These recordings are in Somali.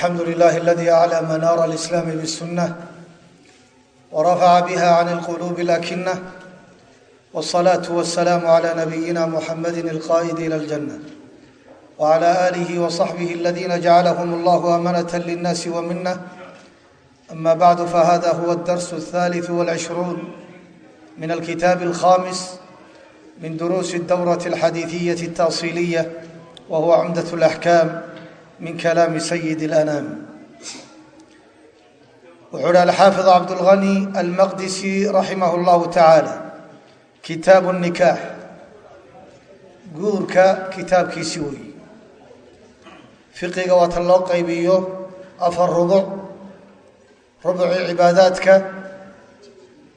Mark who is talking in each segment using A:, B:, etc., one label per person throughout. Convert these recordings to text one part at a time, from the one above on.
A: alxamdu lilahi aladi aclى manaara alislaami bاsunة warafaca biha can اlqulubi اlakina wالصalaaةu waالsalaamu عlى nabiyina muxamadi اlqa'idi ilى اljanة wعlى alihi وصaxbihi aladina jacalhm اllah amanaة lلnasi wmina ama bacdu fahada huwa اdars الثالث والعشhruun min alkitaab الkhamis min duruusi اdowraة اlxadiiثiyaة الtaصiliya wa huwa cumdaة اlaxkam min kalaami sayid اlanaam wuxuu hi alxaafid cabdاlghani almaqdisi raximah اllahu tacaala kitaabu الnikaax guurka kitaabkiisi weeye fiqiga waata loo qaybiyo afar rubuc rubucii cibaadaadka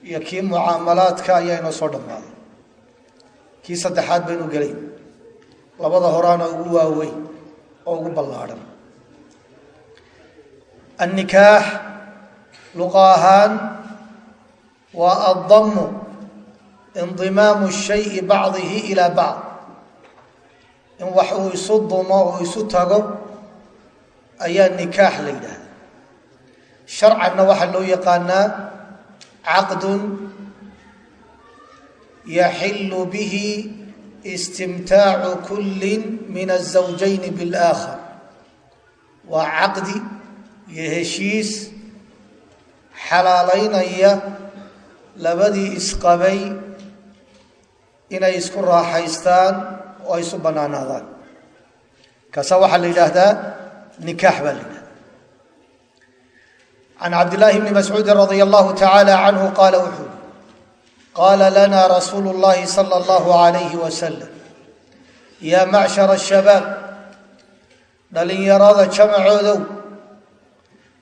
A: iyo kii mucaamalaadka ayaa inoo soo dhammaaday kii saddexaad baynu gelay labada horaana ugu waaweyn oo ugu ballaadhan annikaax luqa ahaan waa addamu indimaamu shayi bacdihi ilaa bacd. In wax uu isu dumo uu isu tago ayaa nikaax la yidhaahda sharcanna waxaa loo yaqaanaa caqdun yaxilu bihi istimtaacu kulli min azawjayni biاlaakhar waa caqdi iyo heshiis xalaalaynaya labadii isqabay inay isku raaxaystaan oo ay isu bannaanaadaan. Kaasa waxaa la yidhaahdaa nikaax baa la yidhahda can cabdillaahi bni mascuudin radia allahu tacaala canhu qaala wuxuu qaala lana rasuulu llahi sala allahu alayhi wasalam yaa macshara shabaab dhalinyarada jamacoodow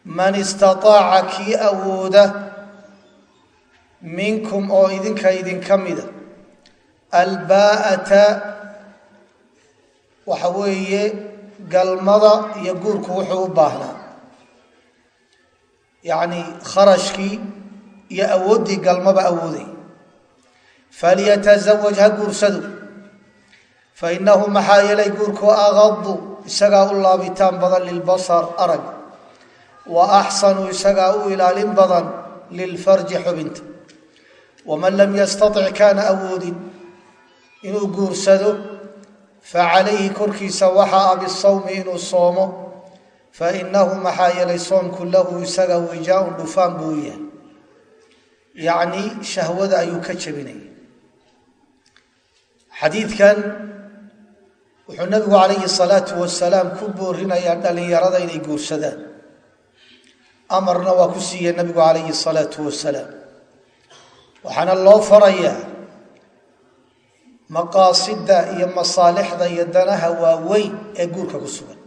A: man istataaca kii awooda minkum oo idinka idinka mida albaa'ata waxa weeye galmada iyo guurku wuxuu u baahnaa yacni kharashkii iyo awooddii galmaba awooday falyatazawaj ha guursado fa innahu maxaa yeelay guurku agadu isagaa u laabitaan badan lilbasar arag wa axsanu isagaa u ilaalin badan lilfarji xubinta waman lam yastatic kaana awoodin inuu guursado facalayhi korkiisa waxaa a bisawmi inuu soomo fainahu maxaa yeelay soomku lahu isaga wijaaun dhufaan buu yahay yacni shahwada ayuu ka jebinaya xadiidkan wuxuu nabigu calayhi salaatu wasalaam ku boorinayaa dhalinyarada inay guursadaan. Amarna waa ku siiyey nabigu calayhi salaatu wasalaam. Waxaana loo farayaa maqaasida iyo masaalixda iyo danaha waaweyn ee guurka ku sugan.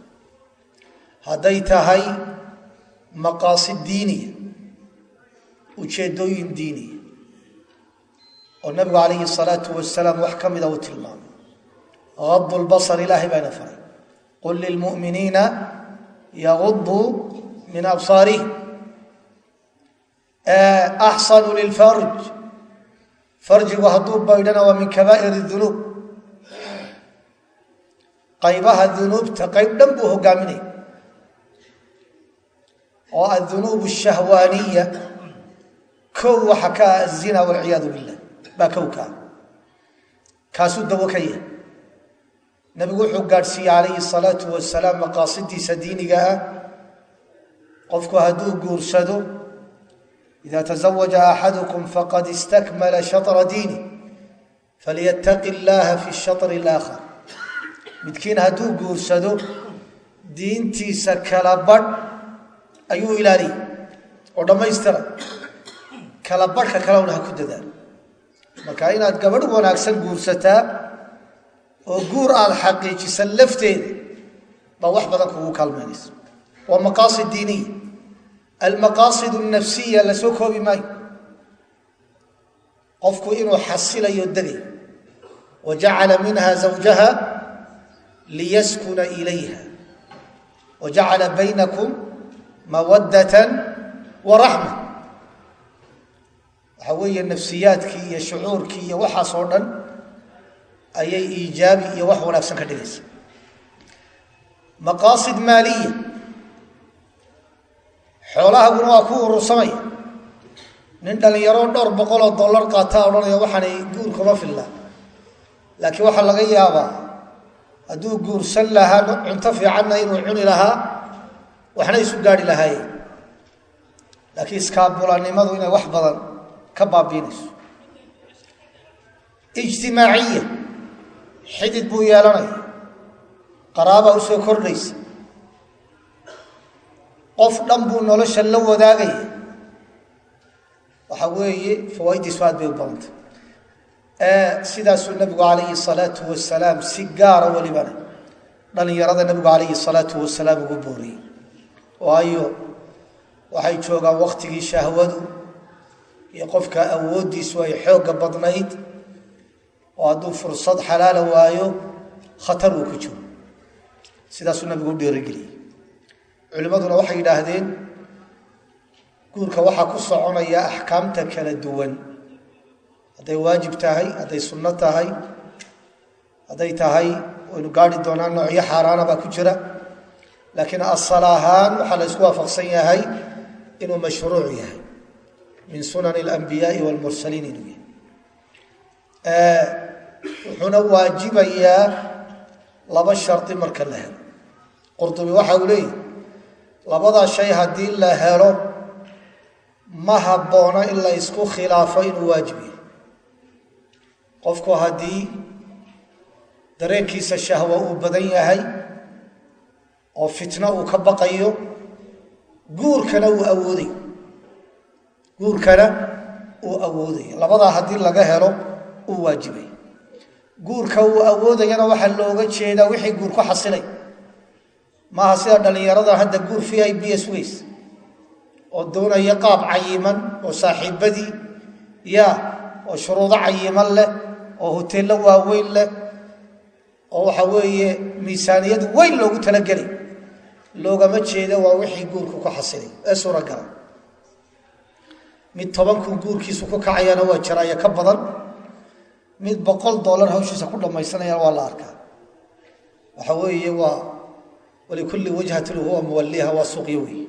A: Hadday tahay maqaasid diiniya ujeeddooyin diiniya oo nabigu calayhi salaatu wasalaam wax ka mida uu tilmaamay. Gadu lbasar ilaahay baana faray. Qul lilmu'miniina yaguduu min absaarihim axsanu lilfarj farjigu hadduu baydhana waa min kabaa'ir dunuub qaybaha dunuubta qayb dhan buu hogaaminaya oo adunuub shahwaaniya. Kow waxa ka ah azina walciyaadu billah baa kow kaa kaasuu dawo ka yahay. Nabigu wuxuu gaadhsiiyey calayhi salaatu wasalaam maqaasidiisa diiniga ah. Qofku hadduu guursado ida tazawaja axadukum faqad istakmala shatra diini falyataqi llaha fi shatri alaakhar. Midkiin hadduu guursado diintiisa kala badh ayuu ilaaliyey oo dhammaystira kala badhka kalewna ha ku dadaal marka inaad gabadh wanaagsan guursataa oo guur aada xaqiijisa lafteeda baa wax badan kugu kaalmaynaysa waa maqaasid diiniya almaqaasid alnafsiya la soo koobi maayo. Qofku inuu xasilayo degay wa jacala minha zawjaha liyaskuna ilayha wa jacala baynakum mawaddatan wa raxma waxaa weeye nafsiyaadkii iyo shucuurkii iyo waxaas oo dhan ayay iijaabi iyo wax wanaagsan ka dhigaysa. Maqaasid maaliya. Xoolahaguna waa ku urursamaya nin dhallinyaro dhowr boqoloo dollar qaataa odhanaya waxaanay guur kuma filla. Laakiin waxaa laga yaabaa hadduu guursan lahaa cunto fiicanna inuu cuni lahaa waxna isu gaari lahaayeen. Laakiin iskaabulanimadu inay wax badan ka baabiinayso. Ijtimaaciya xidid buu yeelanaya. Qaraabaa u soo kordhaysa. Qof dhan buu nolosha la wadaagaya. Waxa weeye fawaaiddiisu aad bay u badantay. Sidaasuu nabigu calayhi salaatu wasalaam si gaara welibana dhalinyarada nabigu calayhi salaatu wasalaam ugu booriyey. Waayo waxay joogaan waktigii shahwadu iyo qofka awooddiisu ay xoogga badnayd oo hadduu fursad xalaala waayo khatar uu ku jiro. Sidaasuu nabigu u dhiirigeliyey culimmaduna waxay yidhaahdeen guurka waxaa ku soconaya axkaamta kala duwan. Hadday waajib tahay hadday sunno tahay hadday tahay waynu gaari doonaa noocyo xaaraana baa ku jira. Laakiin asal ahaan waxaa la isku waafaqsan yahay inuu mashruuc yahay min sunan اlanbiyaai wاlmursaliin inuu yahay. Wuxuuna waajibayaa laba shardi marka la helo. Qurdubi waxa uu leeyahy labadaa shay haddii la helo ma habboona in la isku khilaafo inuu waajib yahay. Qofku haddii dareenkiisa shahwo uu badan yahay oo fitno uu ka baqayo guurkana uu awoodayo guurkana uu awoodayo labadaa haddii laga helo uu waajibay. Guurka uu awoodayana waxaa looga jeedaa wixii guur ku xasilay. Maaha sida dhallinyarada hadda guur v i b s ways oo doonaya qaab cayiman oo saaxiibadii ya oo shuruudo cayiman leh oo hoteello waaweyn leh oo waxa weeye miisaaniyad weyn loogu talagelay loogama jeeda waa wixii guurku ku xasilay. Ee suuragala mid tobankun guurkiisu ku kacayana waa jiraayo ka badan mid boqol dollar hawshiisa ku dhammaysanayana waa la arkaa. Waxa weeye waa walikulli wajhatin huwa muwaliha waa suuqyo wey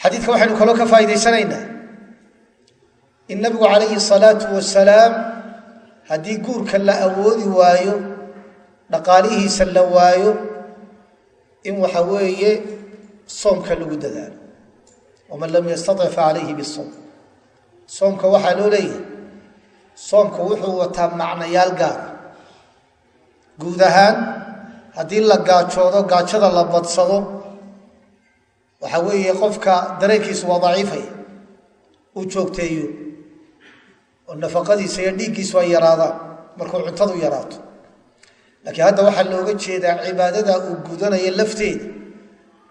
A: xadiidka waxaynu kaloo ka faa'idaysanaynaa in nabigu calayhi salaatu wasalaam haddii guurka la awoodi waayo dhaqaalihiisa la waayo in waxa weeye soomka lagu dadaalo waman lam yastatic fa calayhi bisoom soomka waxaa loo leeyahay soomka wuxuu wataa macnayaal gaara guud ahaan haddii la gaajoodo gaajada la badsado waxa weeye qofka dareenkiisu waa daciifaya uu joogteeyo oo nafaqadiisa iyo dhiiggiisu ay yaraadaan markuu cuntadu yaraato laakiin hadda waxaa looga jeedaa cibaadada uu gudanayo lafteeda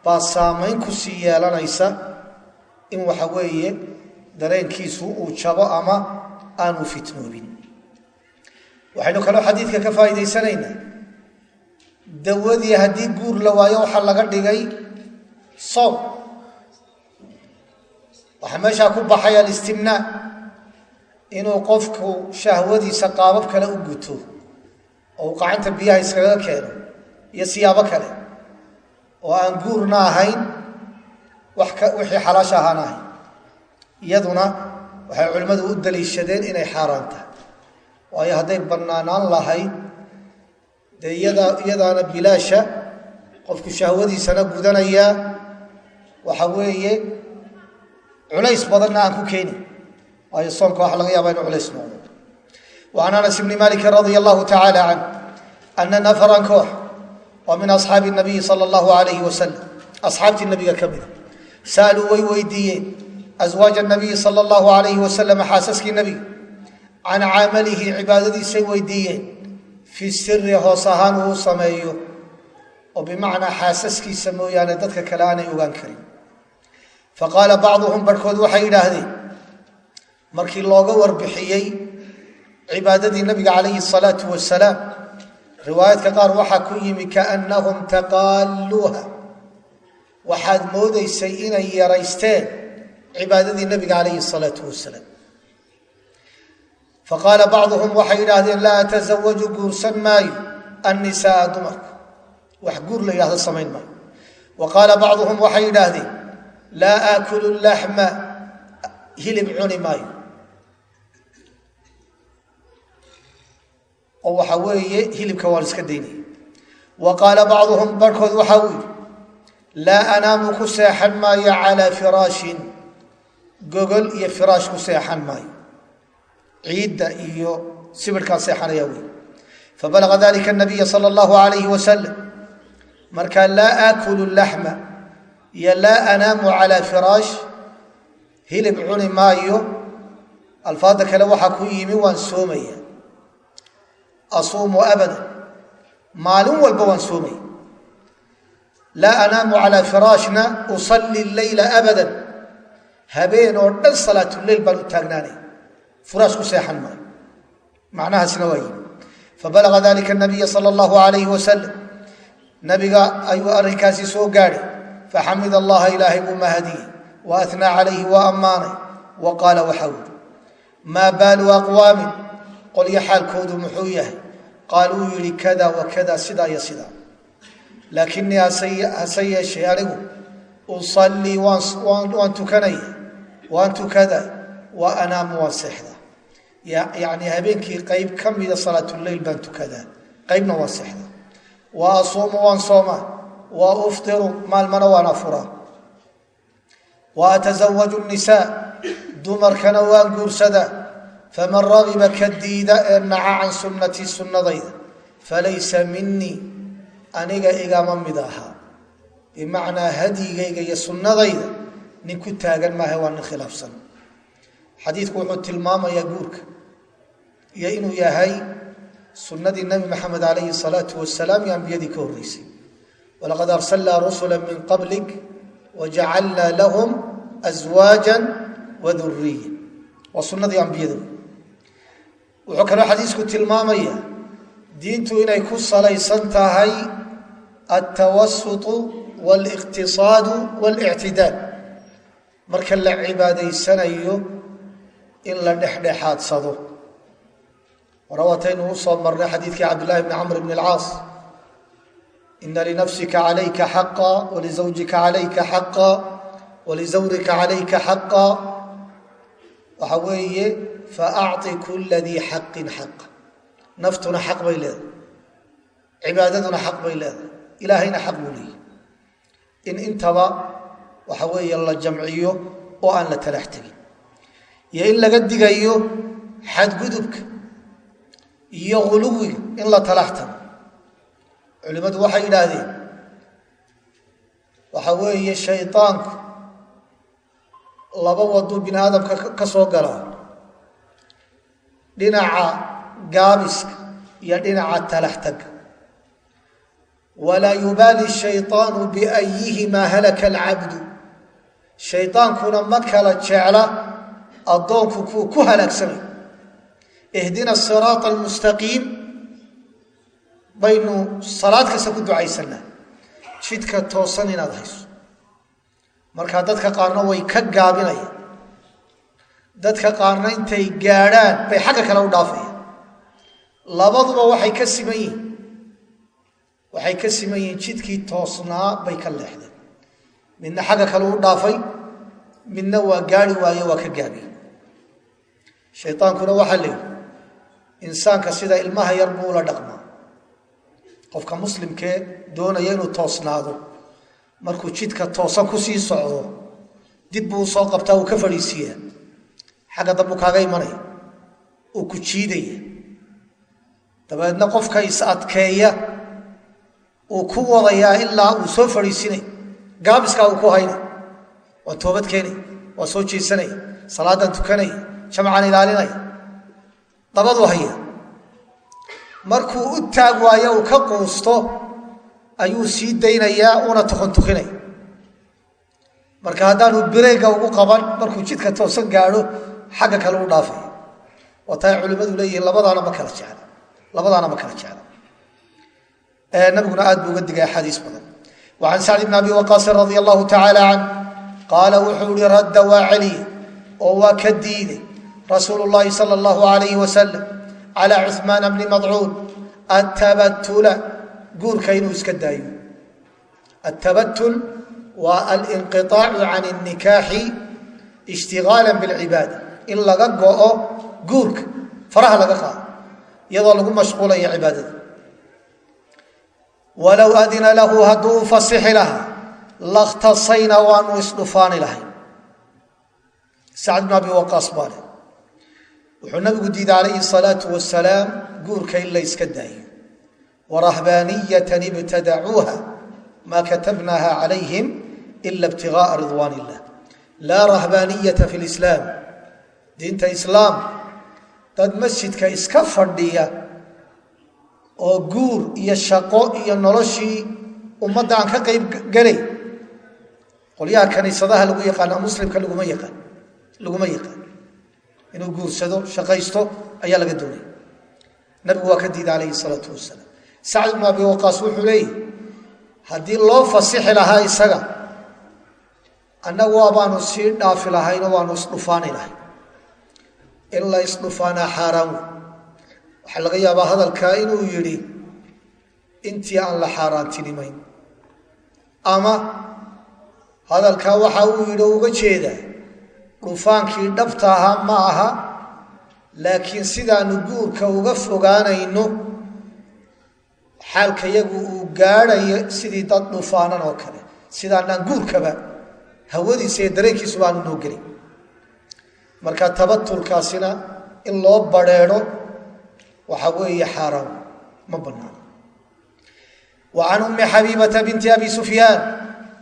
A: baa saamayn ku yeelanaysa in waxa weeye dareenkiisu uu jabo ama aanu fitnoobin. Waxaynu kaloo xadiidka ka faa'iidaysanaynaa. Dawadii haddii guur la waayo waxaa laga dhigay soom waxaa meeshaa ku baxay alistimnaa inuu qofku shahwadiisa qaabab kale u guto oo uu qacanta biyaha iskaga keeno iyo siyaabo kale oo aan guurna ahayn wixii xalaasha ahaan iyaduna waxay culimmadu u daliishadeen inay xaaraan waayo hadday bannaanaan lahayd dee iyadaana bilaasha qofku shahwadiisana gudanayaa waxa weeye culays badanna aan ku keeni waayo soonka waxa laga yaaba inu culays noqdo. Wacan anas bni malikin radia allahu tacaala canh ana nafaran koox oo min asxaabi nabiyi sala allahu alayhi wasalam asxaabtii nabiga ka saaluu way weydiiyeen aswaaja nabiyi sala allahu alayhi wasalam xaasaskii nebiga can camalihi cibaadadiisay weydiiyeen fi siri hoos ahaan uu sameeyo oo bimacnaa xaasaskiisa mooyaane dadka kale aanay ogaan karin faqaala bacduhum barhkood waxay yidhaahdeen markii looga warbixiyey cibaadadii nabiga calayhi asalaau wasalaam riwaayadka qaar waxaa ku yimi kaannahum taqaaluuha waxaad moodaysay inay yaraysteen cibaadadii nabiga calayhi الsalaatu wasalaam. Faqaala bacduhum waxay yidhaahdeen laa atasawaju guursan maayo annisaaa dumarka wax guur la yidhahdo samayn maayo. Wa qaala bacduhum waxay yidhaahdeen laa aakulu laxma hilib cuni maayo. Oo waxa weeye hilibka waan iska daynaya wa bacduhum barhkood waxa uu yidhi laa anaamu ku seexan maayo calaa firaashin gogol iyo firaash ku seexan maayo. Ciidda iyo sibirhkaan seexanaya wey. Fabalaga dalika nabiya sala allahu alayhi wasalam markaa laa aakulu laxma iyo laa anaamu calaa firaash hilib cuni maayo. Alfaadda kale waxaa ku yimi waan soomaya. Asuumu abada maalin walba waan soomaya laa anaamu calaa firaashna usalli leyla abada habeen oo dhan salaatuleyl baan u taagnaanaya furaash ku seexan maayo. Macnahaasna waa yimi fabalaga dalika nabiya sala allahu alayhi wasalam nabiga ayuu arrinkaasi soo gaadhay. Faxamid allaha ilaahay buu mahadiyey wa atnaa calayhi waa ammaanay. Wa qaala waxaa wuri maa baalu aqwaamin? Qolyo xaalkoodu muxuu yahay. Qaaluu yidhi kada wa kada sidaa iyo sidaa laakinii hase yeeshee anigu usallii waan tukanaya waan tukada wa anaamu waan seexda. Yacni habeenkii qayb ka mida salaatuleyl baan tukadaa qaybna waan seexdaa wa asuumu waan soomaa wa uftiru maalmana waan afuraa. Wa atasawaju nisaa dumarkana waan guursadaa faman ragiba ka diida ee naca can sunnatii sunnadayda falaysa minii aniga igama mid ahaa bimacnaa hadyigayga iyo sunnadayda nin ku taagan maaha waa nin khilaafsan. Xadiidku wuxuu tilmaamayaa guurka iyo inuu yahay sunnadii nabi maxamed calayhi salaatu wasalaam iyo ambiyadii ka horreysay. Walaqad arsalnaa rusula min qablik wajacalnaa lahum aswaaja waduriya waa sunnadii ambiyada wuxuu kaloo xadiisku tilmaamaya diintu inay ku salaysan tahay altawasutu wاliqtisaadu wاlictidaal marka la cibaadaysanayo in la dhexdhexaadsado warawataynu usoo marnay xadiidkii cabdillahi bni camr bn اlcaas ina linafsika calayka xaqa walizawjika calayka xaqa walizawrika calayka xaqa waxa weeye faacطi kula dii xaqin xaqa naftuna xaq bay leedahay cibaadaduna xaq bay leedahay ilaahayna xaq buu leeyahy in intaba waxa weeye la jamciyo oo aan la talax tegin. Iyo in laga digayo xadgudubka iyo huluwiga in la talax tago. Culimmadu waxay yidhaahdeen waxa weeye shaydaanku laba waduu bini aadamka ka soo galaa dhinaca gaabiska iyo dhinaca talax taga walaa yubaali shayطaanu biayihimaa halaka alcabdu shaydaankuna ma kala jecla addoonku kuu ku halaagsamay ihdina siraata almustaqiim baynu salaad kasta ku ducaysanaa jidka toosan inaad hayso markaa dadka qaarna way ka gaabinayaan dadka qaarna intay gaadhaan bay xagga kale u dhaafayaan labaduba waxay ka siman yihiin waxay ka siman yihiin jidkii toosnaa bay ka leexdeen midna xagga kale u dhaafay midna waa gaari waaye waa ka gaabiye shaydaankuna waxaa leeyihi insaanka sida ilmaha yar buu ula dhaqmaa. Qofka muslimkee doonaya inuu toosnaado markuu jidka toosan ku sii socdo dib buu soo qabtaa uu ka fadhiisiiyaa xagga dambuu kaaga imanaya uu ku jiidaya. Dabeedna qofka is adkeeya uu ku wadayaa ilaa uu soo fadhiisinay. Gaabiskaa uu ku haynay waa toobad keenay waa soo jeesanaya salaadan tukanaya jamcan ilaalinaya dabaduu haya. Markuu u taag waayo uu ka quusto ayuu sii daynayaa una tukon tukinaya marka haddaanu bireega ugu qaban markuu jidka toosan gaadho xagga kale u dhaafaya waatay culimmadu leeyihiin labadaana kala jecla. Labadaana ma kala jecla nabiguna aad buu uga digay axaadiis badan. Wa can sacd bn abi waqaasin radia allahu tacaala canh qaala wuxuu ihi radda waa celiye oo waa ka diiday rasuulu llahi sala allahu alayhi wasalam calaa cuhmaana bni madcuun atabatula guurka inuu iska daayo. Atabatul waa alinqiaacu can اnikaaxi ishtigaala bاlcibaada in laga go'o guurka faraha laga qaado iyadoo lagu mashquulaya cibaadada walow adina lahu hadduu u fasixi lahaa lakhtasayna waanu isdhufaani lahay. Sacd bn abi waqaas baale wuxuu nabigu diiday calayhi salaau wasalaam guurka in la yska daayo. Warahbaaniyatan ibtadacuuha maa katabnaha calayhim ila ibtigaaa ridwaan illah laa rahbaaniyata fi lislaam diinta islaam dad masjidka iska fadhiya oo guur iyo shaqo iyo noloshii ummadda aan ka qayb gelay qolyaha kaniisadaha lagu yaqaana muslimka laguma yaqaan laguma yaqaan. Inuu guursado shaqaysto ayaa laga doonaya nabigu waa ka diiday calayhi salaatu wasalaam sacd ibnu abi waqaas wuxuu leeyahy haddii loo fasixi lahaa isaga annagu waabaanu sii dhaafi lahayno waanu isdhufaani lahay in la isdhufaanaa xaaraan wey waxaa laga yaabaa hadalkaa inuu yidhi intii aan la xaaraantinimayn. Ama hadalkaa waxa uu yidhi uga jeedaa dhufaankii dhabta ahaa ma aha laakiin sidaanu guurka uga fogaanayno xaalka yagu uu gaadhayo sidii dad dhufaanan oo kale. Sidaanaan guurkaba hawadiisa iyo dareenkiisuba aanu noo gelin. Marka tabatulkaasina in loo badrheedho waxa weeye xaaraan ma banaano wa can ummi xabiibata binti abi sufyaan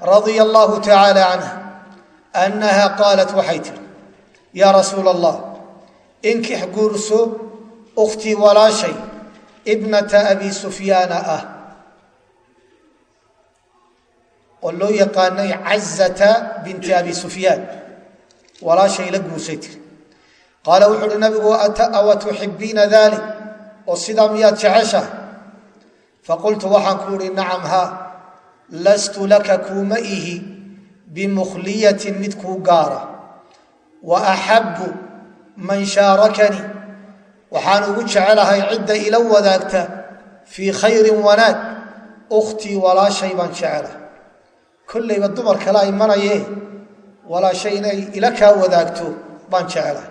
A: radia allahu tacaala canha annaha qaalat waxay tihi yaa rasuula allah inkix guurso ukhtii walaashay ibnata abi sufyaana ah oo loo yaqaanay cazata binti abi sufyaan walaashay la guursay tiri qaala wuxu uhi nabigu tuxibiina dalik oo sidaa miyaad jeceshahay faqultu waxaan ku uhi nacam haa lastu laka kuuma ihi bimukhliyatin mid kuu gaara. Wa axabbu man shaarakanii waxaan ugu jecelahay cidda ila wadaagta fii khayrin wanaag ukhtii walaashay baan jecelahay kollayba dumar kale ay manayee walaashay inay ila kaa wadaagto baan jecelahay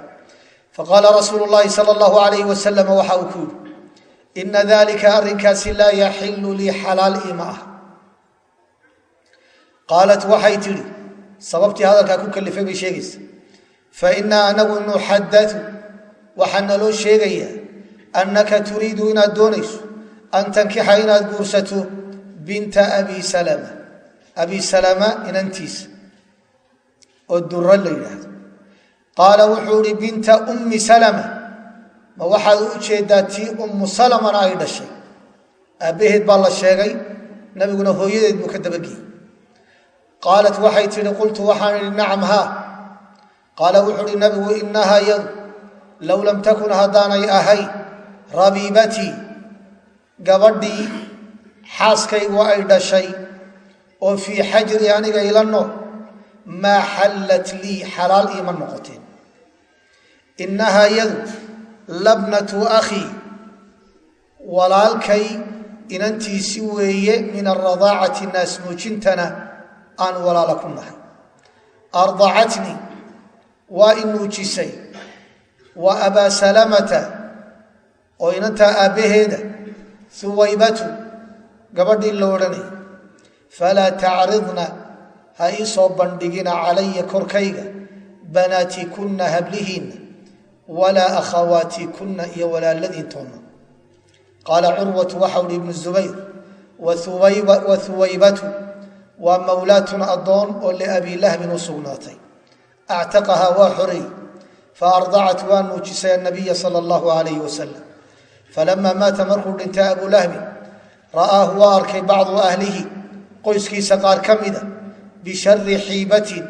A: faqaala rasuulu llaahi sala allahu alayh wasalam waxa uu ku yidhi ina dalika arrinkaasi laa yaxilu lii xalaal ima ah qaalat waxay tidhi sababtii hadalkaa ku kalifay bay sheegaysa fainaa anagu nuxadatu waxaa naloo sheegayaa annaka turiidu inaad doonayso an tankixa inaad guursato binta abi salama abi salama inantiisa oo duro la yidhaahdo qaala wuxuu ihi binta ummi salama ma waxaad u jeedaa tii ummu salamana ay dhashay. Aabbaheed baa la sheegay nabiguna hooyadeed buu ka dabageyey qaalat waxay tidhi qultu waxaan idhi nacam haa. Qaala wuxuu uhi nabigu inahaa yadu low lam takun haddaanay ahay rabiibatii gabadhii xaaskaygu ay dhashay oo fii xajri aniga ila nool maa xallat lii xalaal iima noqoteen. Innahaa yadu labnatu akhii walaalkay inantiisi weeye min aradaacati naasnuujintana aan walaala ku nahay. Ardacatnii waa i nuujisay. Wa abaa salamata oo inantaa aabbaheeda huwaybatu gabadhii la odhanay falaa tacridna ha ii soo bandhigina calaya korkayga banaatikunna hablihiinna walaa akhawaatikunna iyo walaaladiintoonna qaala curwatu waxau hi ibnu zubayr wa huwaybatu waa mawlaatun addoon oo liabii lahbin u sugnaatay actaqahaa waa xoreey faardacat waa nuujisay annabiya sala allahu alayh wasalam falamaa maata markuu dhintay abu lahbin ra'aahu waa arkay bacdu ahlihi qoyskiisa qaar ka mida bishari xiibatin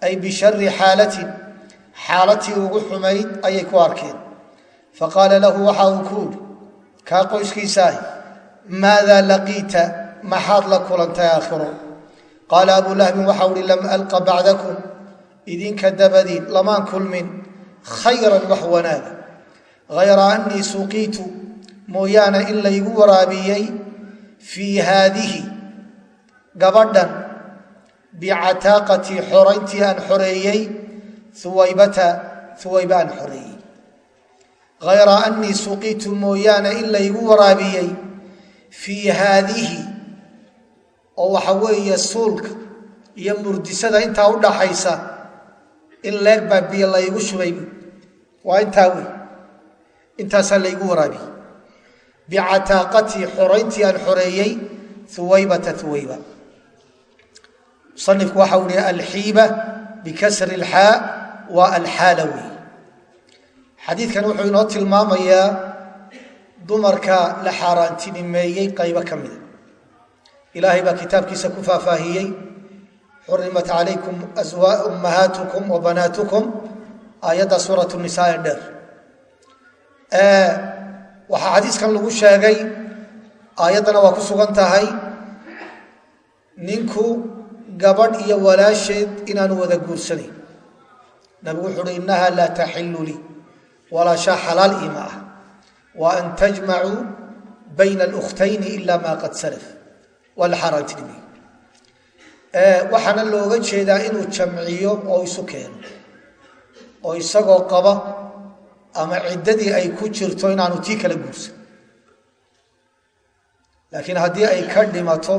A: ay bishari xaalatin xaalatii ugu xumayd ayay ku arkeen. Faqaala lahu waxa uu ku uri kaa qoyskiisaahi maadaa laqiita maxaad la kulantay aakhiro? Qaala abu lahbin waxa uhi lam alqa bacdakum idinka dabadiin lamaan kulmin khayran wax wanaaga hayra annii suqiitu mooyaane in laygu waraabiyey fii haadihi gabadhan bicataaqatii xorayntii aan xoreeyey uwaybata uwayba aan xoreeyey hayra anii suqitu mooyaane in laygu waraabiyey fii haadihi oo waxa weeye suulka iyo murdisada intaa u dhaxaysa in leeg baa biyo laygu shubay. Waa intaa wey intaasaa laygu waraabiyey. Bicataaqatii xorayntii aan xoreeyey uwaybata uwayba musanifku waxa u ihi alxiiba bikasri waa alxaala wey xadiidkan wuxuu inoo tilmaamayaa dumarka la xaaraantinimeeyey qaybo ka mida ilaahay baa kitaabkiisa ku faahfaahiyey xurimat calaykum ummahaatukum wa banaatukum aayadda suurat nisaa ee dheer. Waxaa xadiiskan lagu sheegay aayaddana waa ku sugan tahay ninku gabadh iyo walaasheed inaanu wada guursanayn nabigu wuxu uhi innaha laa taxilu lii walaashaa xalaal iima ah wa an tajmacuu bayna alukhtayni ila ma qad salaf. Waa la waxaana looga jeedaa inuu jamciyo oo isu keeno oo isagoo qaba ama ciddadii ay ku jirto inaanu tii kala guursan. Laakiin haddii ay ka dhimato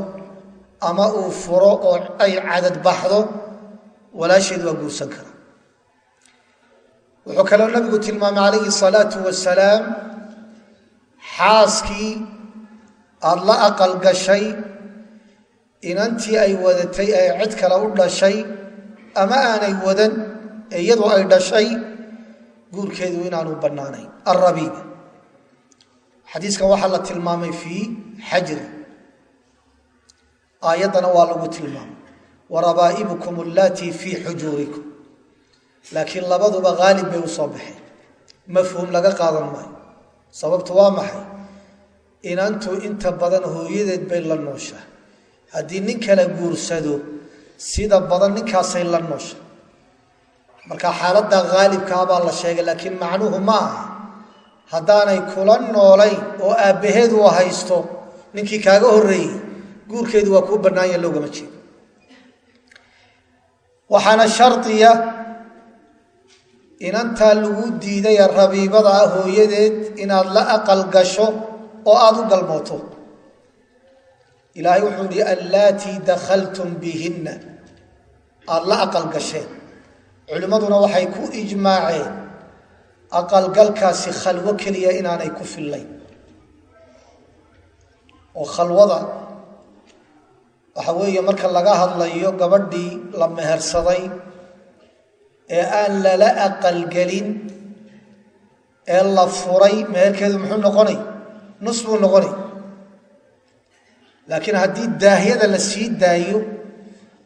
A: ama uu furo oo ay cadad baxdo walaasheed waa guursan kara wuxuu kaloo nabigu tilmaamay calayhi salaatu wasalaam xaaskii aada la aqal gashay inantii ay wadatay ee cid kale u dhashay ama aanay wadan ee iyadu ay dhashay guurkeedu inaanu bannaanayn. Alrabiiba xadiiskan waxaa la tilmaamay fii xajri. Aayaddana waa lagu tilmaamay. Warabaa'ibukum allatii fii xujuurikum laakiin labaduba haalib bay u soo baxeen. Mafhuum laga qaadan maayo. Sababtu waa maxay? Inantu inta badan hooyadeed bay la nooshaa. Haddii nin kala guursado sida badan ninkaasay la noosha marka xaaladda haalibkaa baa la sheegay laakiin macnuhu ma aha. Haddaanay kula noolayn oo aabbaheed uu haysto ninkii kaaga horreeyey guurkeedu waa kuu bannaanya loogama jeedo. Waxaana shardiya inantaa lagu diidaya rabiibada ah hooyadeed inaad la aqal gasho oo aada u galmooto. Ilaahay wuxuu ihi allaatii dakhaltum bihinna. Aada la aqal gasheen. Culimmaduna waxay ku ijmaaceen aqalgalkaasi khalwo keliya inaanay ku fillayn oo khalwada waxa weeye marka laga hadlayo gabadhii la mehersaday ee aan lala aqalgelin ee la furay meherkeedu muxuu noqonay? Nus buu noqonay. Laakiin haddii daahyada la sii daayo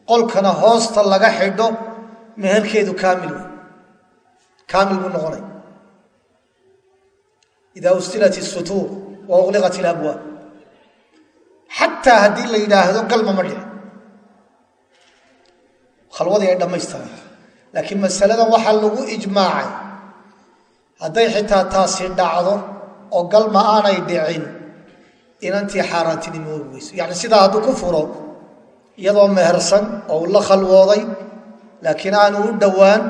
A: qolkana hoosta laga xidho meherkeedu kaamil wey kaamil buu noqonay. Ida ustilat isutuur wa uqliqat ilabwaab xataa haddii la yidhaahdo galma ma dhici. Khalwadii ay dhammaystiran laakiin masaladan waxaa lagu ijmaacay hadday xitaa taasi dhacdo oo galma aanay dhicin inantii xaaraantinimoobi weyso yacni sidaa hadduu ku furo iyadoo mehersan oo uu la khalwooday laakiin aanu u dhowaan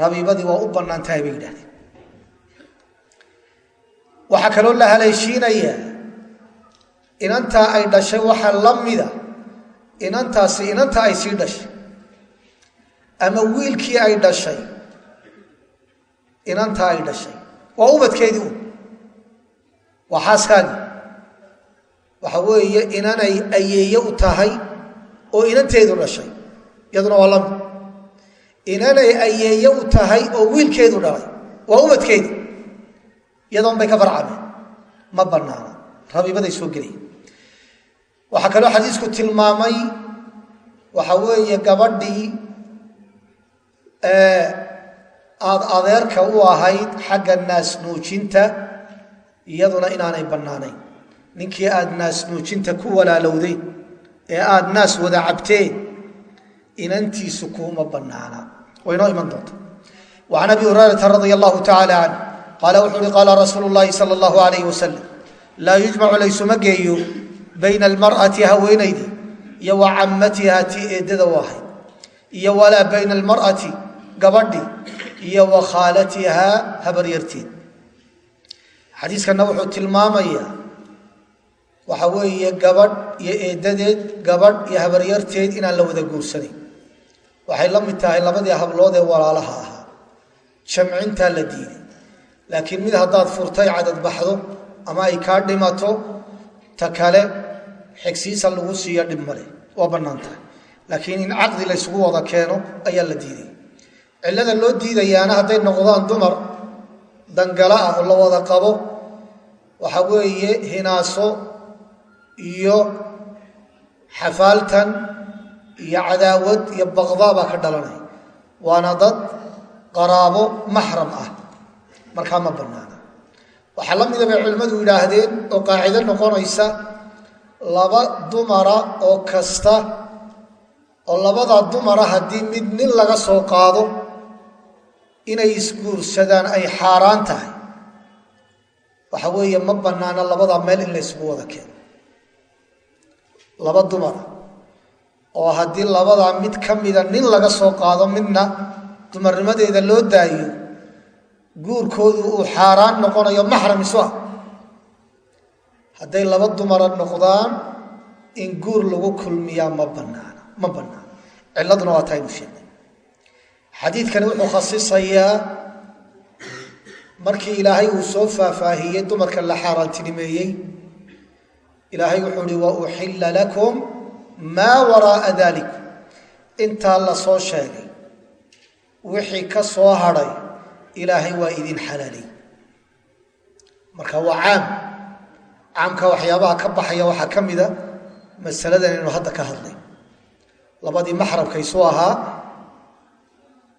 A: rabiibadii waa u bannaan tahay bay yidhahdeen. Waxaa kaloo la haleeshiinayaa inantaa ay dhashay waxaa la mida inantaasi inanta ay sii dhashay ama wiilkii ay dhashay inantaa ay dhashay waa ubadkeedii waa xaaskaagii waxa weeye inanay ayeeye u tahay oo inanteedu dhashay iyaduna waa la mid inanay ayeeye u tahay oo wiilkeedu dhalay waa ubadkeedii iyadoon bay ka farcameen ma bannaana rabiibaday soo gelaya waxaa kaloo xadiisku tilmaamay waxa weeye gabadhii aada adeerka u ahayd xagga naas nuujinta iyaduna inaanay bannaanayn. Ninkii aada naas nuujinta ku walaalowday ee aada naas wada cabteen inantiisu kuuma bannaana. Way noo iman doonta. Wa can abi hurayrata radia allahu tacala canh qaala wuxuu uhi qaala rasuulu llahi sala allahu alayh wasalam laa yujmacu laysuma geeyo bayna almar'ati haweenaydii iyo wa cammatiha tii eeddada u ahayd iyo bayna almar'ati gabadhi iyo wa khaalatihaa habaryarteed xadiiskanna wuxuu tilmaamayaa waxa weeye gabadh iyo eeddadeed gabadh iyo habaryarteed inaan la wada guursanayn waxay la mid tahay labadii hablood ee walaalaha ahaa. Jamcintaa la diiday. Laakiin mid haddaad furtay cadad baxdo ama ay kaa dhimato ta kale xigsiisa lagu siiyo dhib male waa bannaan laakiin in caqdi laysugu wada keeno ayaa la diiday cillada loo diidayaana hadday noqdaan dumar dangala ah oo la wada qabo waxa weeye hinaaso iyo xafaaltan iyo cadaawad iyo baqdaa baa ka dhalanaya waana dad qaraabo maxram ah. Markaa ma bannaana. Waxaa la mida bay culimmadu yidhaahdeen oo qaacido noqonaysa laba dumara oo kasta oo labadaa dumara haddii mid nin laga soo qaado inay isguursadaan ay xaaraan tahay. Waxa weeye ma bannaana labadaa meel in la ysgu wada keeno. Laba dumara oo haddii labadaa mid ka mida nin laga soo qaado midna dumarnimadeeda loo daayo guurkoodu uu xaaraan noqonayo maxram isu hadday laba dumara noqdaan in guur lagu kulmiyaa ma banaana ma bannaana cilladuna waa taaynu sheegnay xadiidkani wuxuu khasisayaa markii ilaahay uu soo faahfaahiyey dumarka la xaaraantinimeeyey. Ilaahay wuxuu uhi wa uxilla lakum maa waraa'a dalik intaa la soo sheegay wixii ka soo hadhay ilaahay waa idin xalaalay. Marka waa caam. Caamka waxyaabaha ka baxaya waxaa ka mida masaladan aynu hadda ka hadlay. Labadii maxramkaysu ahaa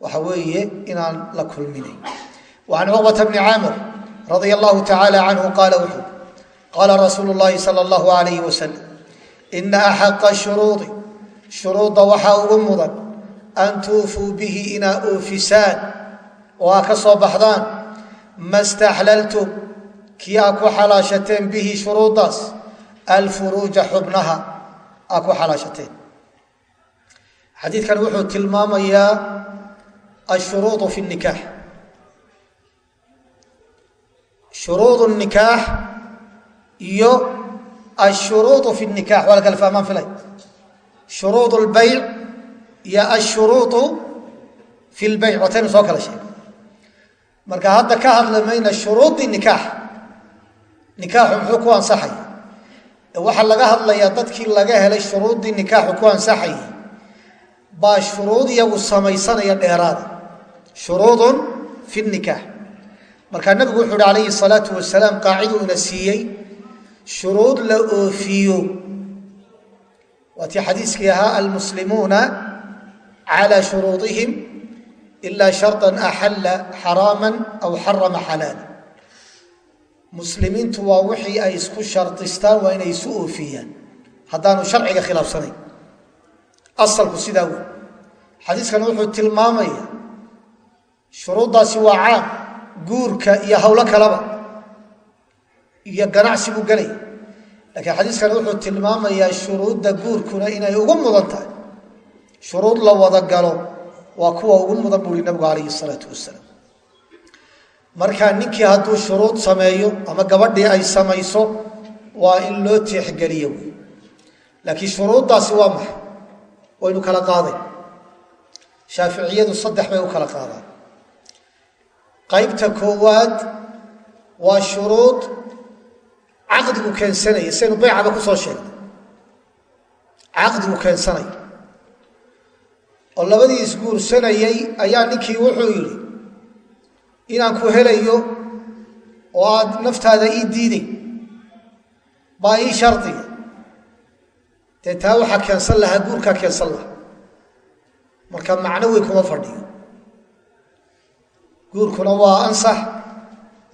A: waxa weeye inaan la kulminayn an cuqbata bni caamir radia allahu tacaala canhu qaala wuxuu qaala rasuulu llaahi sal allahu alayh wasalam ina axaqa shuruudi shuruudda waxaa ugu mudan an tuufuu bihi inaa oofisaan oo aa ka soo baxdaan. Ma staxlaltum kii aa ku xalaashateen bihi shuruuddaas alfuruuja xubnaha aa ku xalaashateen. Xadiidkan wuxuu tilmaamayaa ashuruudu fi nikaax shuruudu nikaax iyo ashuruudu fi nikax waa la kala fahmaan filay shuruud اlbayc iyo ashuruudu fi lbayc wataynu soo kala sheegay marka hadda ka hadla mayna shuruudi nikaax nikaaxu muxuu ku ansaxay waxaa laga hadlayaa dadkii laga helay shuruudii nikaaxu ku ansaxayay baa shuruud iyagu samaysanaya dheeraada shuruudun fi nikaax markaa nabigu wuxu uhi calayhi salaatu wasalaam qaaciduu ina siiyey shuruud la oofiyo. Waatii xadiiskii ahaa almuslimuuna cala shuruudihim ila sharطan axalla xaraaman aw xarama xalaala muslimiintu waa wixii ay isku shardistaan waa inay isu oofiyaan. Haddaanu sharciga khilaafsanayn. Asalku sidaa wey xadiiskan wuxuu tilmaamaya shuruuddaasi waa caam guurka iyo hawlo kaleba iyo ganacsi buu gelaya laakiin xadiiskan wuxuu tilmaamayaa shuruudda guurkuna inay ugu mudan tahay. Shuruud la wada galo waa kuwa ugu mudan buu hi nabigu calayhi salaatu wasalaam markaa ninkii hadduu shuruud sameeyo ama gabadhii ay samayso waa in loo tiixgeliyo wey laakiin shuruuddaasi waa maxay? Waynu kala qaaday shaaficiyadu saddex bay u kala qaadaan qaybta koowaad waa shuruud caqdigu keensanaya saynu baycaba ku soo sheegnay caqdigu keensanaya oo labadii isguursanayay ayaa ninkii wuxuu yidhi inaan ku helayo oo aad naftaada ii diiday baa ii shardiga dee taa waxaa keensan lahaa guurkaa keensan lahaa. Marka macno weyn kuma fadhiyo guurkuna waa ansax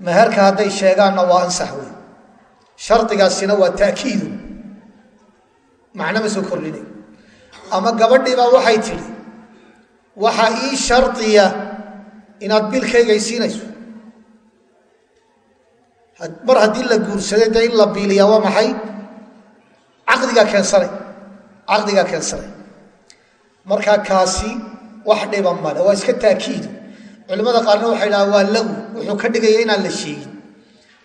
A: maharka hadday sheegaanna waa ansax weyn. Shardigaasina waa ta'kiidu macno ma soo kordhinay ama gabadhiibaa waxay tidhi waxaa ii shardiya inaad biilkayga ay siinayso mar haddii la guursaday dee in la biiliyaa waa maxay? Caqdigaa keensanay. Caqdigaa keensanay. Markaa kaasi wax dhiba male waa iska taakiidu culimmada qaarna waxay dhaha waa lagu wuxuu ka dhigaya inaan la sheegin.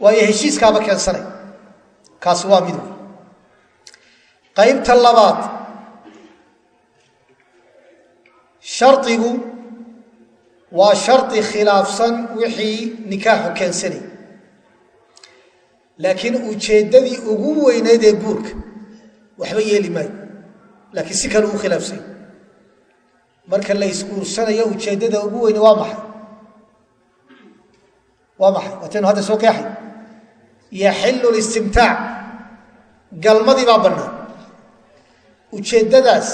A: Waayo heshiiskaaba keensanay kaasi waa mid wey qaybta labaad shardigu waa shardi khilaafsan wixii nikaaxu keensanay laakiin ujeeddadii ugu weyneyd ee guurka waxba yeeli maayo. Laakiin si kale uu khilaafsany marka la isguursanayo ujeeddada ugu weyne waa maxay waa maxay? Waataynu hadda soo qeexay yaxillu listimtaac. Galmadii baa bannaan. Ujeeddadaas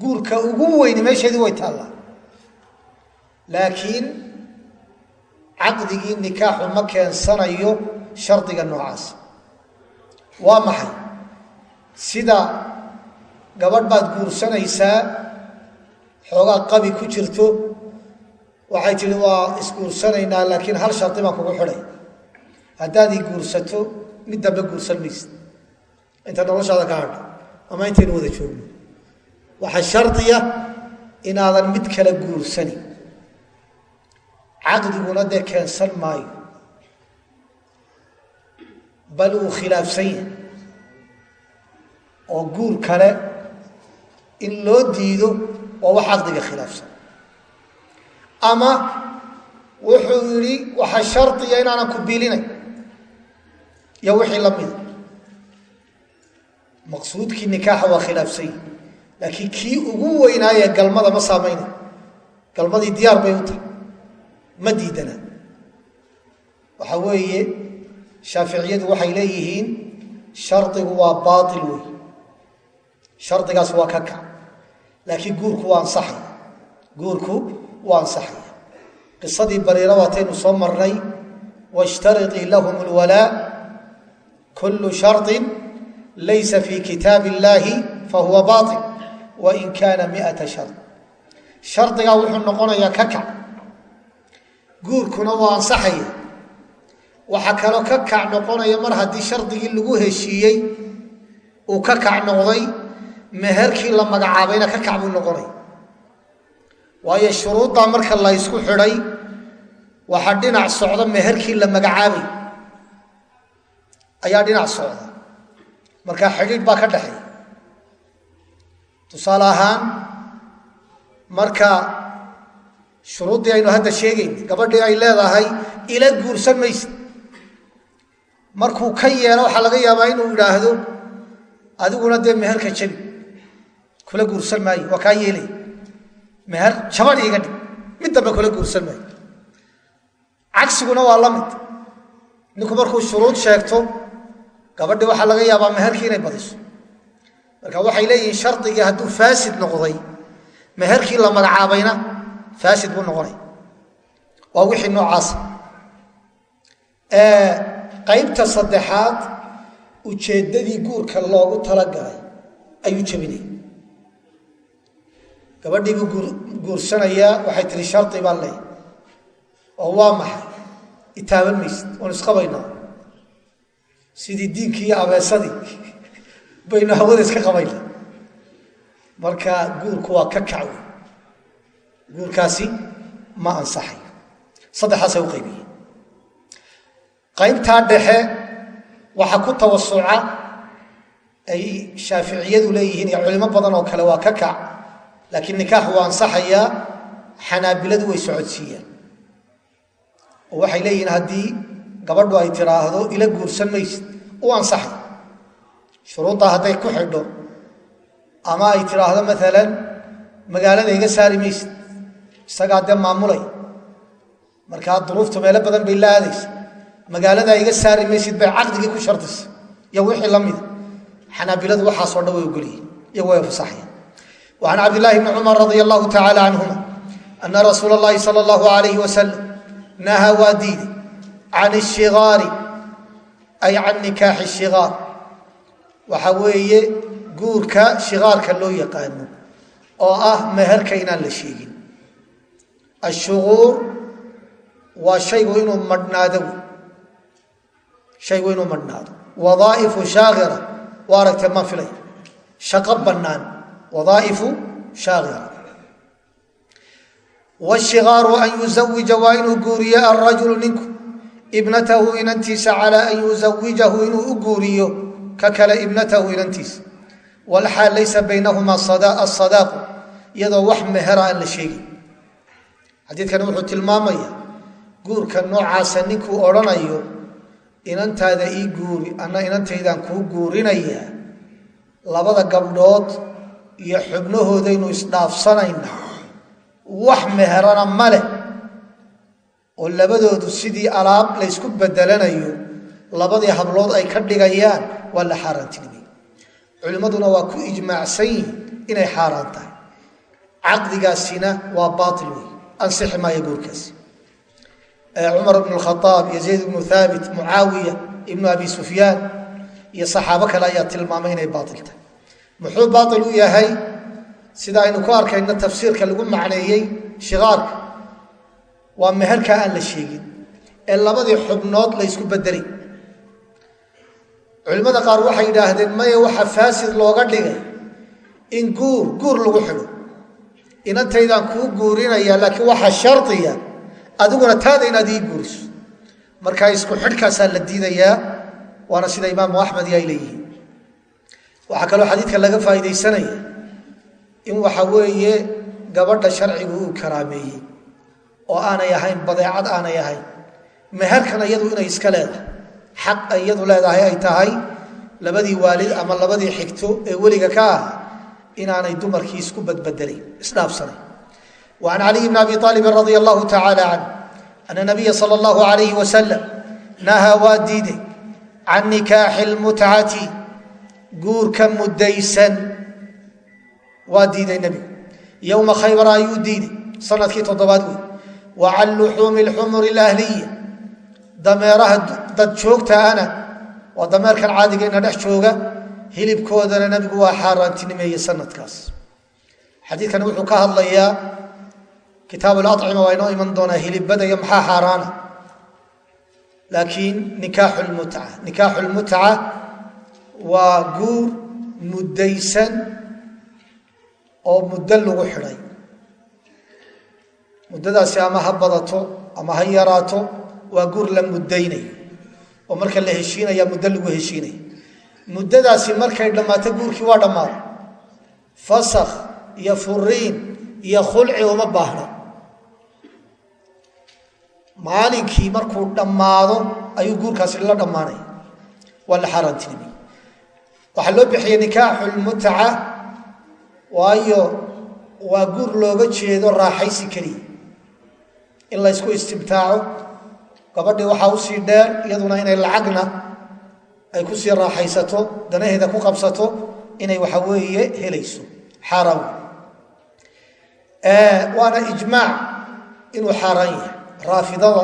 A: guurka ugu weyne meesheedii way taallaa. Laakiin caqdigii nikaaxu ma keensanayo shardiga noocaas. Waa maxay? Sida gabadh baad guursanaysaa xoogaa qabi ku jirto waxay tihi waa isguursanaynaa laakiin hal shardi baan kugu xidhay. Haddaad ii guursato mid dambe guursan maysid. Inta noloshaada ka hadho ama intaynu wada joogno. Waxaa shardiya inaadan mid kale guursani. Caqdiguna dee keensan maayo. Bal uu khilaafsan yahay. Oo guur kale in loo diido waa wax caqdiga khilaafsan ama wuxuu yidhi waxaa shardiya inaanan ku biilinay. Iyo wixii la mida maqsuudkii nikaaxa waa khilaafsan yahi laakiin kii ugu weynaayee galmada ma saamaynay galmadii diyaar bay u tahay. Ma diidana. Waxa weeye shaaficiyadu waxay leeyihiin shardigu waa baail wey shardigaas waa ka kac laakiin guurku waa ansaxaya guurku waa ansaxaya qisadii bariira waataynu soo marnay washtariطii lahum اlwalaa kulu sharطi laysa fi kitaab اllahi fahuwa bail wain kaana miata shar shardigaa wuxuu noqonayaa ka kac guurkuna waa ansaxaya waxaa kaloo ka kac noqonaya mar haddii shardigii lagu heshiiyey uu ka kac noqday meherkii la magacaabayna ka kac buu noqonaya waayo shuruuddaa marka la ysku xidhay waxaa dhinac socda meherkii la magacaabay ayaa dhinac socda. Markaa xidhiidh baa ka dhexeeya tusaale ahaan marka shuruuddii aynu hadda sheegayn gabadhii ay leedahay ila guursan maysa. Markuu ka yeelo waxaa laga yaabaa inuu idhaahdo adiguna dee meherka jabi kula guursan maayo waa kaa yeelay meher jaban iiga dhig mid dambe kula guursan maayo. Cagsiguna waa la mid. Ninku markuu shuruud sheegto gabadhii waxaa laga yaabaa meherkii inay badiso. Marka waxay leeyihiin shardigii hadduu faasid noqday meherkii la magacaabayna faasid buu noqonay. Waa wixii noocaasa qaybta saddexaad ujeeddadii guurka loogu talagalay ayuu jebinaya gabadhii buu guursanayaa waxay tihi shardi baan leeyahy oo waa maxay? Itaaban maysid oon isqabaynaa sidii diinkii iyo abeesadii baynu hawada iska qabayna. Marka guurku waa ka kac wey guurkaasi ma ansaxayo saddexaasay u qaybiyeen qaybtaa dhexe waxaa ku tawasuca ay shaaficiyadu leeyihiin iyo culimo badan oo kale waa ka kac laakiin nikaax waa ansaxayaa xanaabiladu way socodsiiyaan oo waxay leeyihiin haddii gabadhu ay tiraahdo ila guursan maysid u ansaxay shuruuddaa hadday ku xidho ama ay tiraahdo maalan magaalada iga saari maysid. Isagaa dee maamulay markaa duruuftu meelo badan bay la aadaysa. Magaaladaa iga saari maysid bay caqdigii ku shardisa iyo wixii la mida xanaabiladu waxaasoo dhan way ogolyihin iyagu way fasaxayan wa can cabdillaahi bni cumar radia allahu tacaala canhuma ana rasuula اllahi sala allahu alayhi wasalam nahaa waa diiday can ishigaari ay can nikaaxi shigaar waxa weeye guurka shigaarka loo yaqaano oo ah meherka inaan la sheegin ashuguur waa shaygu inuu madhnaado shaygu inuu madhnaado wadaa'ifu shaakira waa aragtee ma wadaa'ifu shaaqira washikaaru an yuzawija waa inuu guuriyo alrajulu ninku ibnatahu inantiisa calaa an yuzawijahu inuu u guuriyo ka kale ibnatahu inantiisa walxaal laysa baynahumaa asadaaqu iyadoo wax mehera aan la sheegin xadiidkani wuxuu tilmaamaya guurka noocaasa ninkuu odhanayo inantaada ii guuri anna inantaydaan kuu guurinaya labada gabdhood iyo xubnahoodaynu isdhaafsanayna wax meherana ma leh. Oo labadoodu sidii alaab laysku bedelanayo labadii hablood ay ka dhigayaan waa la xaaraantinimay culimmaduna waa ku ijmaacsan yihiin inay xaaraan tahay. Caqdigaasina waa baail wey ansixi maayo guurkaasi cumar bn khaaab zayd bnu haabit mucaawiya ibnu abi sufyaan iyo saxaabo kale ayaa tilmaamay inay baail tahay muxuu baail u yahay? Sida aynu ku arkayno tafsiirka lagu macneeyey shikaarka waa meherka aan la sheegin ee labadii xubnood la ysku bedelay culimmada qaar waxay yidhaahdeen maya waxa faasid looga dhigay in guur guur lagu xidho inantaydaan kuu guurinaya laakiin waxaa shardiya adiguna taada inaad ii guuriso. Markaa isku xidhkaasaa la diidayaa waana sida imaamu axmed iyo leeyihiin waxaa kaloo xadiidka laga faa'iidaysanaya in waxa weeye gabadha sharcigu uu karaameeyey oo aanay ahayn badeecad aanay ahayn. Meherkan iyadu inay iska leedahay xaq ay iyadu leedahay ay tahay labadii waalid ama labadii xigto ee weliga ka ah inaanay dumarkii isku badbedelayn isdhaafsanayn wa can caliy bni abi aalibin radia allahu tacaala canh ana nabiya sala allahu alayhi wasalam nahaa waa diiday can nikaaxi lmutcati guurka muddaysan. Waa diiday nebigu yowma khaybara ayuu diiday. Sanadkii toddobaad wey wa can luxuumi lxumuri alahliya. Dameeraha dad joogtaana waa dameerkan caadigayna dhex jooga hilibkoodana nebigu waa xaaraantinimeeyey sanadkaas. Xadiidkani wuxuu ka hadlayaa kitaabu lacima waa inoo iman doonaa hilibada iyo maxaa xaaraana. Laakiin nikaaxu lmutca nikaaxu lmutca waa guur muddaysan oo muddo lagu xidhay muddadaasi ama ha badato ama ha yaraato waa guur la muddaynayo oo marka la heshiinaya muddo lagu heshiinaya muddadaasi markay dhammaato guurkii waa dhammaaday fasakh iyo furiin iyo khulci uma baahna. Maalinkii markuu dhammaado ayuu guurkaasi la dhammaanaya waa la xaaraantinimay waxaa loo bixiyey nikaaxu lmutca waayo waa guur looga jeedo raaxaysi keliya in la ysku istimtaaco gabadhii waxaa u sii dheer iyaduna inay lacagna ay ku sii raaxaysato danaheeda ku qabsato inay waxa weeye helayso. Xaaraan waana ijmaac inuu xaaraan yahay. Raafidada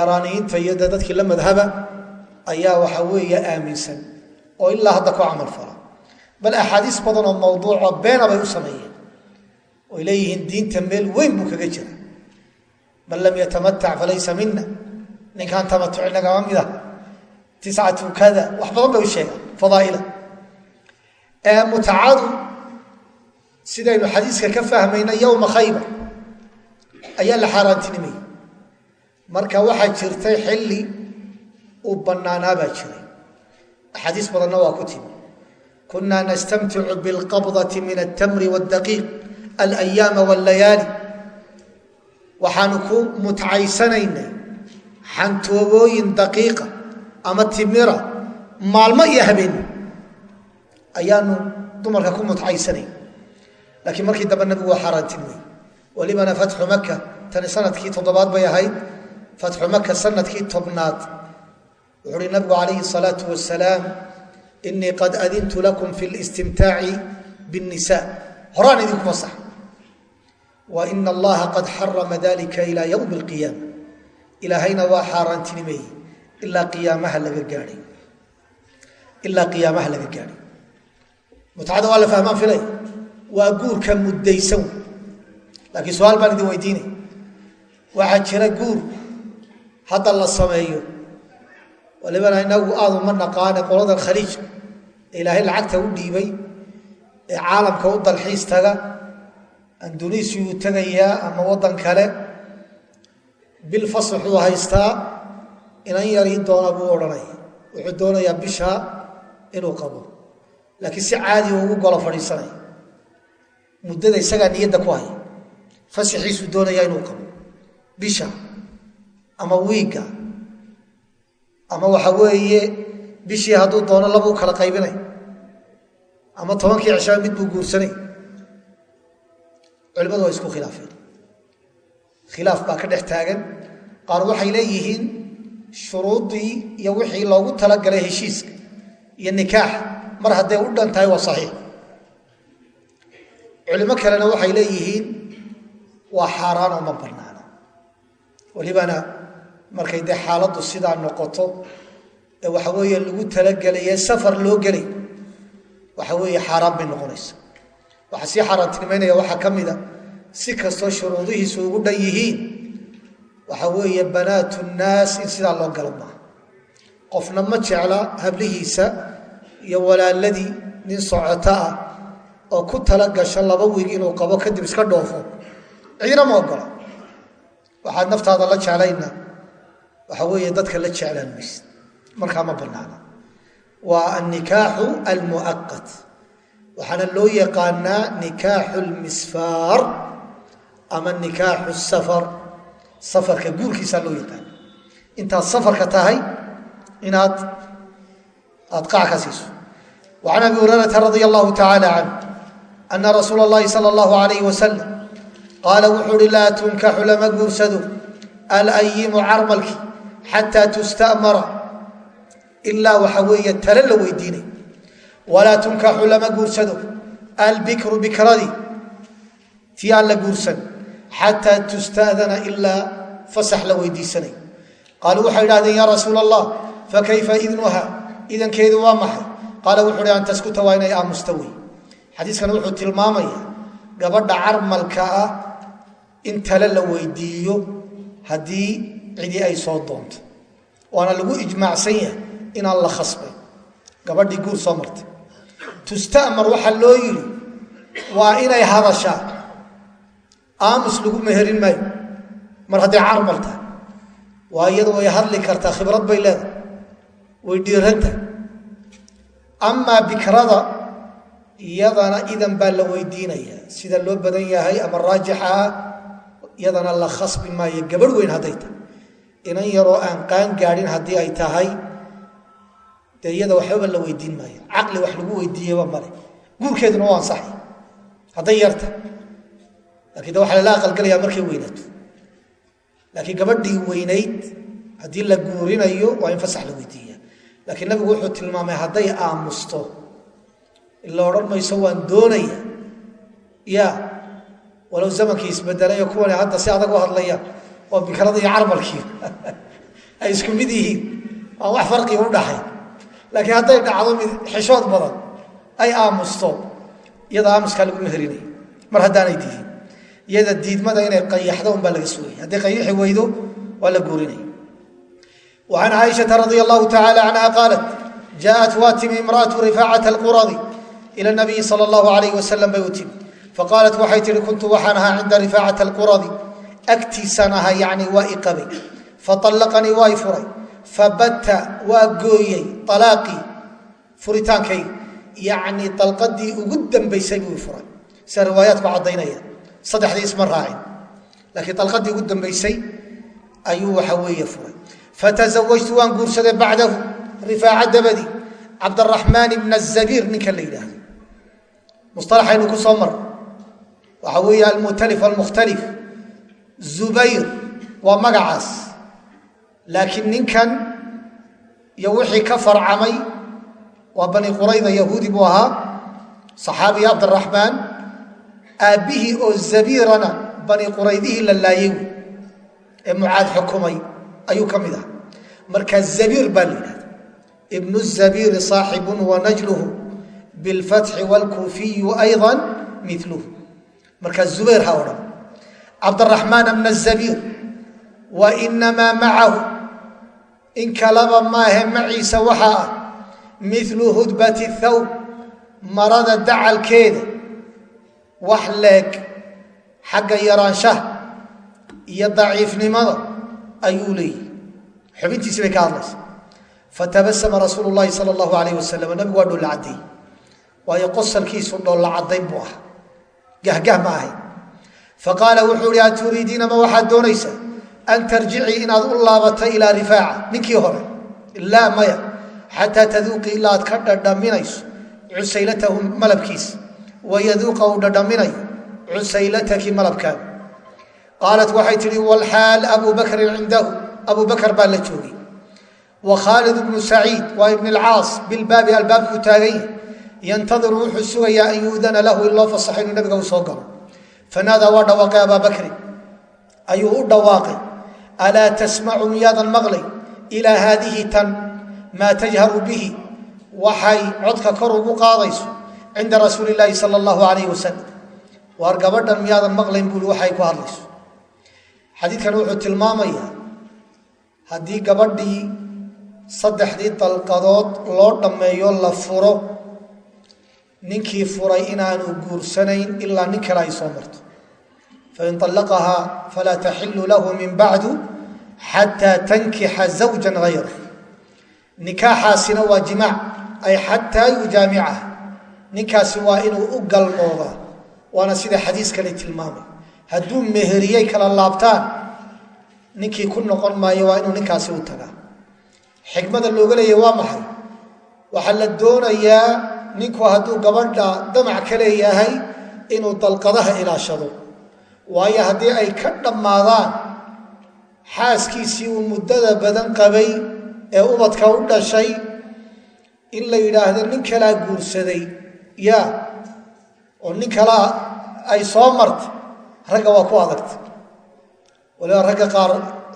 A: eraaniyiinta iyo dee dadkii la madhaba ayaa waxa weeye aaminsan oo ilaa hadda ku camal fala. Bal axaadiis badan oo mawduuco beena bay u sameeyeen oy leeyihiin diinta meel weyn buu kaga jira man lam yatamatac falaysa mina ninkaan tamatuci nagama mid ah. Tiscatu kada. Wax badan bay u sheegaan. Fadaaila. Mutacadu sidaynu xadiiska ka fahmayna yowma khaybar ayaa la xaaraantinimayay marka waxaa jirtay xilli uu bannaanaa baa jiray axaadiis badanna waa ku timi. Kunaa nastamticu bilqabdati min altamri wاdaqiiq alayaama wاllayaali waxaanu ku mutcaysanaynay xantoobooyin daqiiqa ama timira maalmo iyo habeenno ayaanu dumarka ku mutcaysanay laakiin markii dambe nabigu waa xaaraantinimay welibana fatxu maka tani sannadkii toddobaad bay ahayd. Fatxu maka sannadkii wuxu uhi nabigu calayhi الsalaau wasalaam inii qad adintu lakum fi اlistimtaaci bالnisa horaan idinku fasax wa ina allaha qad xarama dalika ilى ywmi اlqiyaama ilaahayna waa xaaraantinimeeyey ilaa qiyaamaha laga gaadhay ilaa qiyaamaha laga gaadhay mutcada waa la fahmaan filay waa guurka muddaysan laakiin su-aal baan idin weydiinay waxaa jira guur hadda la sameeyo walibana inagu aad uma naqaane qoladan khaliijka ee ilaahay lacagta u dhiibay ee caalamka u dalxiis taga andunisiyu tegayaa ama waddan kale. Bil fasaxuu haystaa inan yarii doona buu odhanaya wuxuu doonayaa bishaa inuu qabo. Laakiin si caadi ugu golo fadhiisanaya muddada isagaa niyadda ku haya fasaxiisuu doonayaa inuu qabo. Bisha ama wiigga ama waxa weeye bishii hadduu doono labuu kala qaybinay. Ama tobankii cishaa mid buu guursanay. Culimmadu waa isku khilaafeen. Khilaaf baa ka dhex taagan. Qaar waxay leeyihiin shuruuddii iyo wixii loogu talagalay heshiiska iyo nikaax. Mar hadday u dhan tahay waa saxiix. Culimo kalena waxay leeyihiin waa xaaraan oo ma bannaana welibana markay dee xaaladdu sidaa noqoto ee waxa weeye lagu talagelaye safar loo gelay waxa weeye xaaraan bay noqonaysa. Waxaa sii xaaraantinimaynaya waxaa ka mida si kastoo shuruudihiisu ugu dhan yihiin waxa weeye banaatu nnaas in sidaa loo galo maaha. Qofna ma jecla hablihiisa iyo walaaladii nin socoto ah oo ku tala gasho laba wiig inuu qabo kadib iska dhoofo cidina ma ogola. Waxaad naftaada la jeclayna waxa weeye dadka la jeclaan maysid. Markaa ma banaana waa annikaaxu almu'aqat waxaana loo yaqaanaa nikaaxu lmisfaar ama nikaaxu safar. Safarka guurkiisaa loo yaqaana intaad safarka tahay inaad aad qaac ka siiso. Wa can abi hurayrata radia allahu tacaala canh ana rasuula اllahi sala allahu alayh wasalam qaala wuxuu uhi laa tunkaxu lama guursado. Alayimu xataa tustamara ilaa waxa weeye tale la weydiinay. Walaa tunkaxu lama guursado. Albikru bikradii tii aan la guursan. Xataa tusta'dana ilaa fasax la weydiisanay. Qaaluu waxay idhahdeen yaa rasuul allah fakayfa idnuha? Idankeedu waa maxay? Qaala wuxu uhi an waa inay aamusta wey xadiiskan wuxuu tilmaamaya gabadha carmalka ah in tale la weydiiyo haddii cidii ay soo doonto waana lagu ijmaacsan yahay inaan la khasbay. Gabadhii guur soo martay. Tustamar waxaa loo yidhi waa inay hadashaa. Aamus lagu meherin maayo. Mar hadday carmal tahay. Waa iyadu way hadli kartaa khibrad bay leedahay. Way dhiiranta amaa bikrada iyadana idan baa la weydiinayaa. Sida loo badan yahay ama raajixa iyadana la khasbi maayo. Gabadh weyn hadday tahay inan yaroo aan qaan gaadhin haddii ay tahay dee iyada waxbaba la weydiin maayo. Caqli wax lagu weydiiyeba male guurkeeduna waa ansaxay hadday yarta lakiin de waxaa lala aqalgalayaa markay weynaato laakiin gabadhii weynayd haddii la guurinayo waa in fasax la weydiiya. Laakiin nabigu wuxuu tilmaamay hadday aamusto ila odhan mayso waan doonaya. Ya walow zamankii isbedelayo kuwani hadda si adag u hadlayaan oo bikrada iyo carmalkii ay isku mid yihiin. Aan wax farqiga u dhaxay laakiin hadday dhacdo mid xishood badan ay aamusto iyada aamuskaa lagu meherinaya mar haddaanay diidin iyada diidmada inay qayaxdo unbaa laga sugaya hadday qayaxi weydo waa la guurinaya wa can caaishata radia allahu tacala canha qaalat jaaءat waa timi imra'atu rifaacata alquradi ila nabiyi sala allahu alayh wasalam bay u timi. Faqaalat waxay tihi kuntu agtiisaan ahaa yacni waa i qabay. Faallaqanii waa i furay. Fabatta waa gooyey. Alaaqii furitaankayga yacni dalqadii ugu dambaysay buu i furay. Riwaayaadku caddaynaya saddexdii isma raacin. Laakiin dalqadii ugu dambaysay ayuu waxa weeye furay. Fatazawajtu waan guursaday bacdahu rifaaca dabadi cabdaraxmaan ibna zabiir ninka la yidhaahdo. Musalaxaynu ku soo mar waxaa weeye almutalif almukhtalif zubayr waa magacaas. Laakiin ninkan iyo wixii ka farcamay waa bani qurayda yahuudi buu ahaa saxaabiga cabdiraxmaan aabbihii oo zabiirana bani quraydihii la laayey ee mucaad xukumay ayuu ka mid aha marka zabiir baa la yidhahda ibnu zabiiri saaxibun wa najluhu bilfatxi wاlkuufiyu ayضa miluhu marka zubayr ha odhan cabdaraxmaan bna zabiir wa inamaa macahu in kalaba maahe maciisa waxaa ah milu hudbati thawb marada dacalkeeda wax leeg xagga yaraanshaha iyo daciifnimada ayuu leeyihi xubintiisii bay ka hadlaysa. Fatabasama rasuulu llahi sala allahu alayh wasalam nabigu waa dholla caddeey waayo qosalkiisu dholla caddayn buu ah gahgah ma ahayn faqaala wuxuu ihi aturiidiina ma waxaad doonaysaa an tarjicii inaad u laabato ilaa rifaaca? Ninkii hore laa maya. Xataa taduuqii ilaa aad ka dhadhaminayso cusaylatahu malabkiisa wayaduuqa uu dhadhaminayo cusaylataki malabkaaga qaalat waxay tihi walxaal abuu bakrin cindahu. Abuu bakar baa la joogay. Wa khaalid ibnu saciid waa ibn alcaas bilbaabi albaabkuu taagan yahy yantadiru wuxuu sugayaa an yuudana lahu in loo fasaxo inuu nabiga u soo galo fanaadaa waa dhawaaqay abaa bakrin ayuu u dhawaaqay alaa tasmacu miyaadan maqlay ilaa haadihi tan maa tajharu bihi waxay codka kor ugu qaadayso cinda rasuuli illaahi sala allahu alayh wasalam waar gabadhan miyaadan maqlayn buui waxay ku hadlayso xadiidkan wuxuu tilmaamayaa haddii gabadhii saddexdii dalqadood loo dhammeeyo la furo ninkii furay inaanu guursanayn ilaa nin kale ay soo marto fain طallaqahaa falaa taxilu lahu min bacdu xataa tankixa zawja hayra nikaaxaasina waa jimaac ay xataa yujaamicaha ninkaasi waa inuu u galmoodaa waana sida xadiis kale tilmaamay hadduu meheriyey kala laabtaan ninkii ku noqon maayo waa inuu ninkaasi u tagaa xikmada looga leeya waa maxay waxaa la doonayaa ninku hadduu gabadha damac ka leeyahay inuu dalqadaha ilaashado waayo haddii ay ka dhammaadaan xaaskiisii uu muddada badan qabay ee ubadka u dhashay in la yidhaahdo nin kalaa guursaday. Ya oo nin kalaa ay soo martay ragga waa ku adagta waliba ragga qaar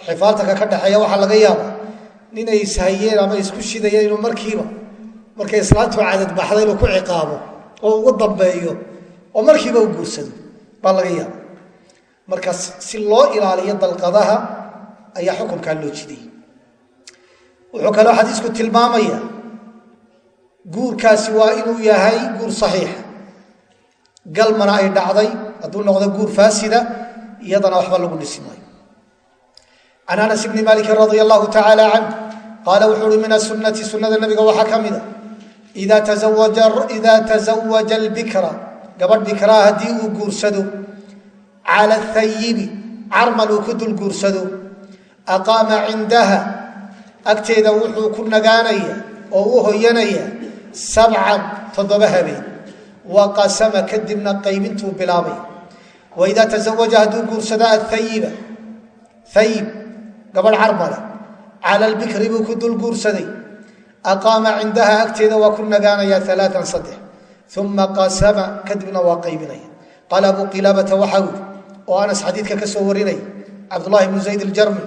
A: xifaaltanka ka dhexeeya waxaa laga yaaba ninay ishayeen ama isku shidayeen inuu markiiba markay islaantu cadad baxda inuu ku ciqaabo oo ugu dambeeyo oo markiiba u guursado baa laga yaaba markaas si loo ilaaliyo dalqadaha ayaa xukunkaa loo jidayy wuxuu kaloo xadiisku tilmaamaya guurkaasi waa inuu yahay guur saxiixa galmana ay dhacday hadduu noqdo guur faasida iyadana waxba lagu dhisi maayo can anas bni maalikin radia allahu tacaala canh qaala wuxuu uhi min asunati sunnada nabiga waxaa ka mida ida tazawaja albikra gabadh bikraa haddii uu guursado cala ahayibi carmal uu ku dul guursado aqaama cindaha agteeda wuxuu ku nagaanaya oo u hoyanaya sabcan toddoba habeen. Wa qasama kadibna qaybintuu bilaabay. Wa idaa tazawaja hadduu guursado athayiba hayib gabadh carmala cala albikri buu ku dul guursaday aqaama cindaha agteeda waa ku nagaanaya alaaan saddex. Uma qasama kadibna waa qaybinaya. Qaala abu qilaabata waxaa wuri oo anas xadiidka ka soo warinaya cabdullahi bnu zayd aljarmi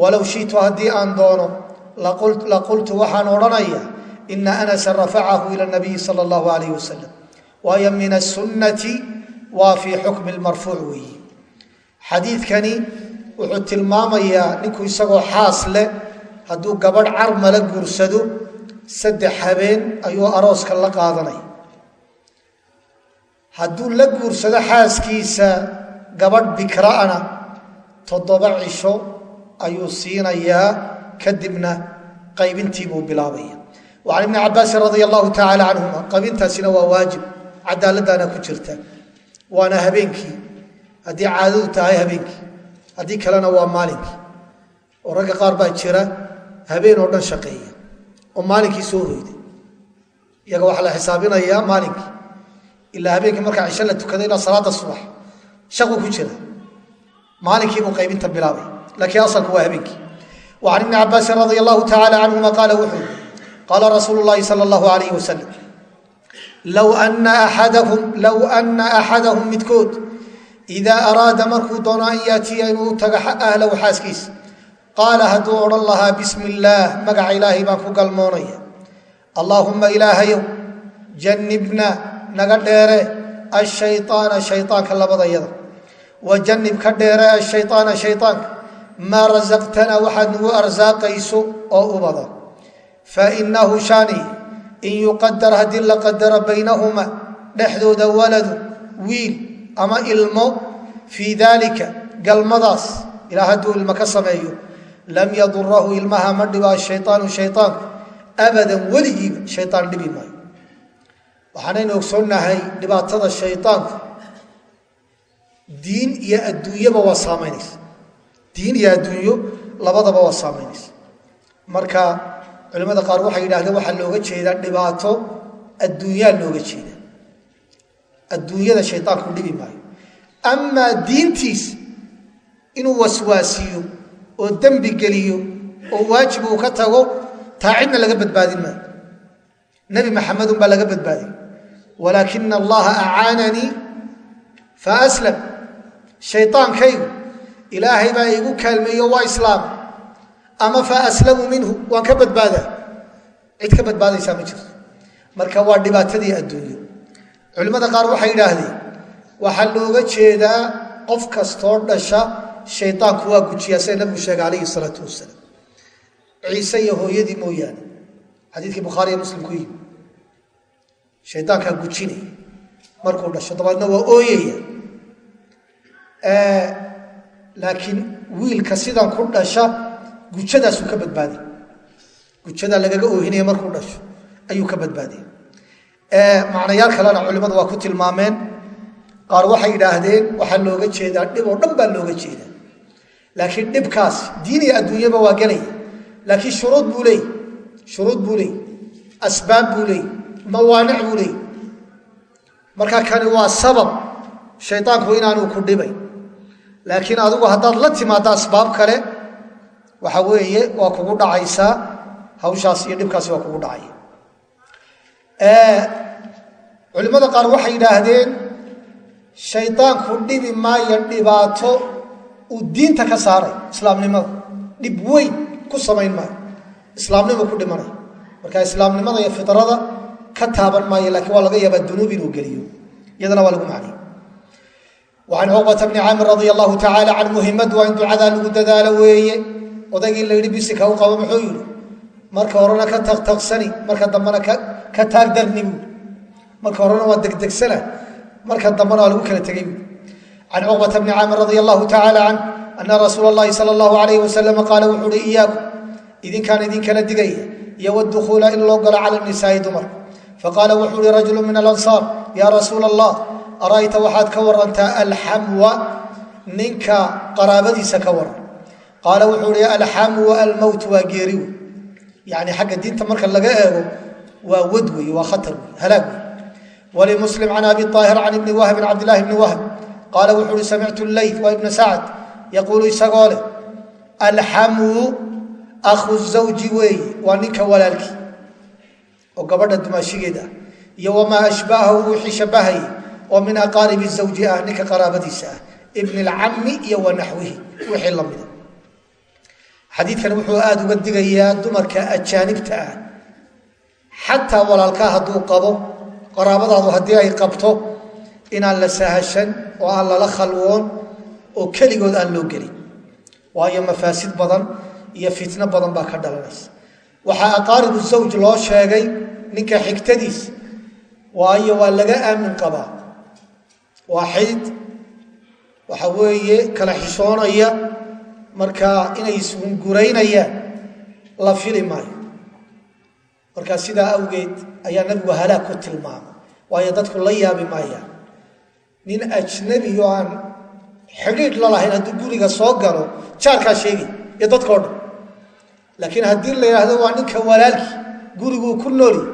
A: walow shiitu haddii aan doono laqultu waxaan odhanaya ina anasa rafacahu ila nabiyi sala allahu alayh wasalam waayo min asunnati waa fii xukmi lmarfuuc weeyi. Xadiidkani wuxuu tilmaamayaa ninku isagoo xaas leh hadduu gabadh carmala guursado saddex habeen ayuu arooska la qaadanaya hadduu la guursado xaaskiisa gabadh bikraana toddoba cisho ayuu siinayaa kadibna qaybintiibuu bilaabaya. Can ibni cabaasin radia allahu tacaala canhuma qaybintaasina waa waajib cadaaladdaana ku jirta. Waana habeenkii. Haddii caadadu tahay habeenkii haddii kalena waa maalinkii. Oo ragga qaar baa jira habeen oo dhan shaqeeya. Oo maalinkii soo hoyday iyaga waxaa la xisaabinayaa maalinkii. Ilaa habeenkii shaqu ku jira. Maalinkiibuu qaybinta bilaabay laakiin asalku waa habeenkii. Wa can ibni cabaasin radia allahu tacaala canhuma qaala wuxuu qaala rasuulu llahi sala allahu alayh wasalam low ana axadahum midkood idaa araada markuu doono an yaatiya inuu tago ahlahu xaaskiisa qaala hadduu odhan lahaa bismi illaah magaca ilaahay baan ku galmoonaya. Allaahumma ilaahayow jannibna naga dheere ashayaana shayaanka labadayada wa jannib ka dheere ashayaana shayaanka maa rasaqtana waxaad nagu arsaaqayso oo ubada fa inahu shani in yuqadar haddii la qadaro baynahuma dhexdooda waladu wiil ama ilmo fii daalika galmadaas ilaa hadduu ilmo ka sameeyo lam yadurahu ilmaha ma dhibaa shayaanu shayaanku abadan weligiiba shayaan dhibi maayo waxaanaynu ogsoonnahay dhibaatada shayaanku diin iyo adduunyaba waa saamaynaysa. Diin iyo adduunyo labadaba waa saamaynaysa. Marka culimmada qaar waxay yidhahdeen waxaa looga jeedaa dhibaato adduunyaa looga jeeda adduunyada shaydaanku dhibi maayo. Amaa diintiis inuu waswaasiyo oo dembi geliyo oo waajib uu ka tago taa cidna laga badbaadin maayo nebi maxamed unbaa laga badbaadiy walaakina allaha acaananii fa aslam. Shaydaankaygu ilaahay baa igu kaalmeeyo waa islaam. Ama fa aslamu minhu waan ka badbaadaa. Cid ka badbaadaysaa ma jirto. Marka waa dhibaatadii adduunyo. Culimmada qaar waxay yidhaahdeen waxaa looga jeedaa qof kastoo dhasha shaydaanku waa gujiyaa sida nabigu sheegay calayhi salaatu wasalaam. Ciise iyo hooyadii mooyaane xadiidkii bukhaari iyo muslim ku yimi shaydaankaa gujinaya markuu dhasho dabeedna waa ooyaya. Laakiin wiilka sidan ku dhasha gujadaasuu ka badbaaday gujadaa lagaga oohinaya markuu dhasho ayuu ka badbaaday macnayaal kalena culimmadu waa ku tilmaameen qaar waxay yidhaahdeen waxaa looga jeedaa dhib oo dhan baa looga jeedaa. Laakiin dhibkaas diin iyo adduunyaba waa gelaya. Laakiin shuruud buu leey shuruud buu leey asbaab buu leey mawaanic buu leey marka kani waa sabab shaydaanku inaanu ku dhibay. Laakiin adigu haddaad la timaaddo asbaab kale waxa weeye waa kugu dhacaysaa hawshaas iyo dhibkaasi waa kugu dhacaya. Culimmada qaar waxay yidhaahdeen shaydaanku dhibi maayo dhibaato uu diinta ka saaray islaamnimada dhib weyn ku samayn maayo islaamnimo ku dhimanay marka islaamnimada iyo fidrada ka taaban maayo laakiin waa laga yaabaa dunuub inuu geliyo. Iyadana waa lagu macnay wacan cuqbata bni caamir radia allahu tacaala can muhimadu waa in ducadaa lagu dadaalo weeye. Odaygii la yidhi bisika u qabo muxuu yidhi. Marka horena ka taqtaqsani marka dambena ka taagdarni buui marka horena waa degdegsana marka dambena waa lagu kala tegay buui can cuqbata bni caamir radia allahu tacaala can ana rasuula اllahi sala allahu alayh wasalama qaala idinkaan idinkala digaya iyo wdukhuula in loo galo cala nisaai dumar. Faqaala wuxuu uhi rajulu min alansaar yaa rasuula allah arayta waxaad ka warantaa alxamwa ninka qaraabadiisa ka waran. Qaala wuxuu hi alxamwa almowt waa geeri wey yani xagga diinta marka laga eego waa wad wey waa khatar wey halaag wey walimuslim can abi aahir can ibni wahbin cabdillahi bni wahb qaala wuxuu uhi samictu leyt waa ibna sacd yaquulu isagoo leh akhu zawji weeye waa ninka walaalkii oo gabadha dumaashigeed ah. Iyo wamaa ashbahahu wixii shabahayay oo min aqaaribi zawji ah ninka qaraabadiisa ah. Ibni alcammi iyo wa naxwihi wixii la mida. Xadiidkan wuxuu aada uga digayaa dumarka ajaanibta ah. Xataa walaalkaa hadduu qabo qaraabadaadu haddii ay qabto inaan la sahashan oo aan lala khalwoon oo keligood aan loo gelin. Waayo mafaasid badan iyo fitno badan baa ka dhalanaysa. Waxaa aqaaribu zawj loo sheegay ninka xigtadiis waayo waa laga aamin qabaa. Waa xid waxa weeye kala xishoonaya marka inay ishunguraynayaan la fili maayo. Marka sidaa awgeed ayaa nabigu halaag ku tilmaamay waayo dadku la yaabi maayaan. Nin ajnabi aan xidhiidh la lahayn hadduu guriga soo galo jaarkaa sheegay iyo dadkao dhan laakiin haddii la yidhaahdo waa ninka walaalkii guriguu ku noolyahy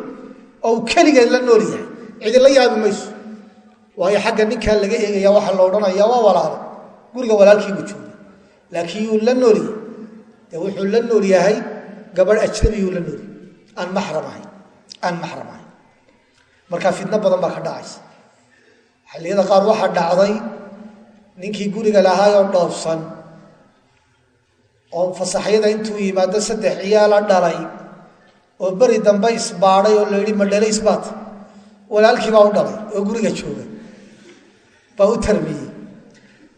A: oo keligeed la nool yahay cidi la yaabi mayso. Waayo xagga ninkaa laga eegaya waxaa la odhanaya waa walaalo. Guriga walaalkiibuu jooga. Laakiin yuu la nool yahay dee wuxuu la nool yahay gabadh ajnabiyuu la nool yahay aan maxram ahayn aan maxram ahayn marka fitno badan baa ka dhacaysa. Xilliyada qaar waxaa dhacday ninkii guriga lahaayoo dhoofsan oo fasaxyada intuu yimaado saddex ciyaala dhalay oo beri dambe isbaadhay oo la yidhi ma dhale isbaat walaalkii baa u dhalay oo guriga jooga baa u tarmiyey.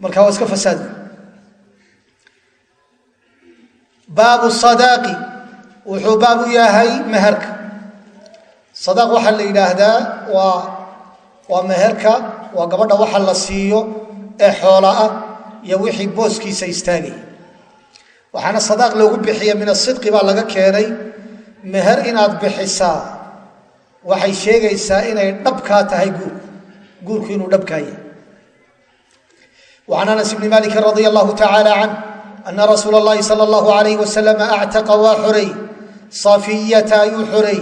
A: Marka waa iska fasaad. Baabu sadaaqi wuxuu baab u yahay meherka. Sadaaq waxaa la yidhaahdaa waa waa meherka waa gabadha waxa la siiyo ee xoola ah iyo wixii booskiisa istaagaya waxaana sadaaq loogu bixiya min asidqi baa laga keenay meher inaad bixisaa waxay sheegaysaa inay dhabkaa tahay guurku guurku inuu dhabkaa yahay وعن أنس بن مالك رضي الله تعالى عنه أن رsuuل اللhi صلى الله عليه وسلم أعتقa waa xorey صفية ayuu xorey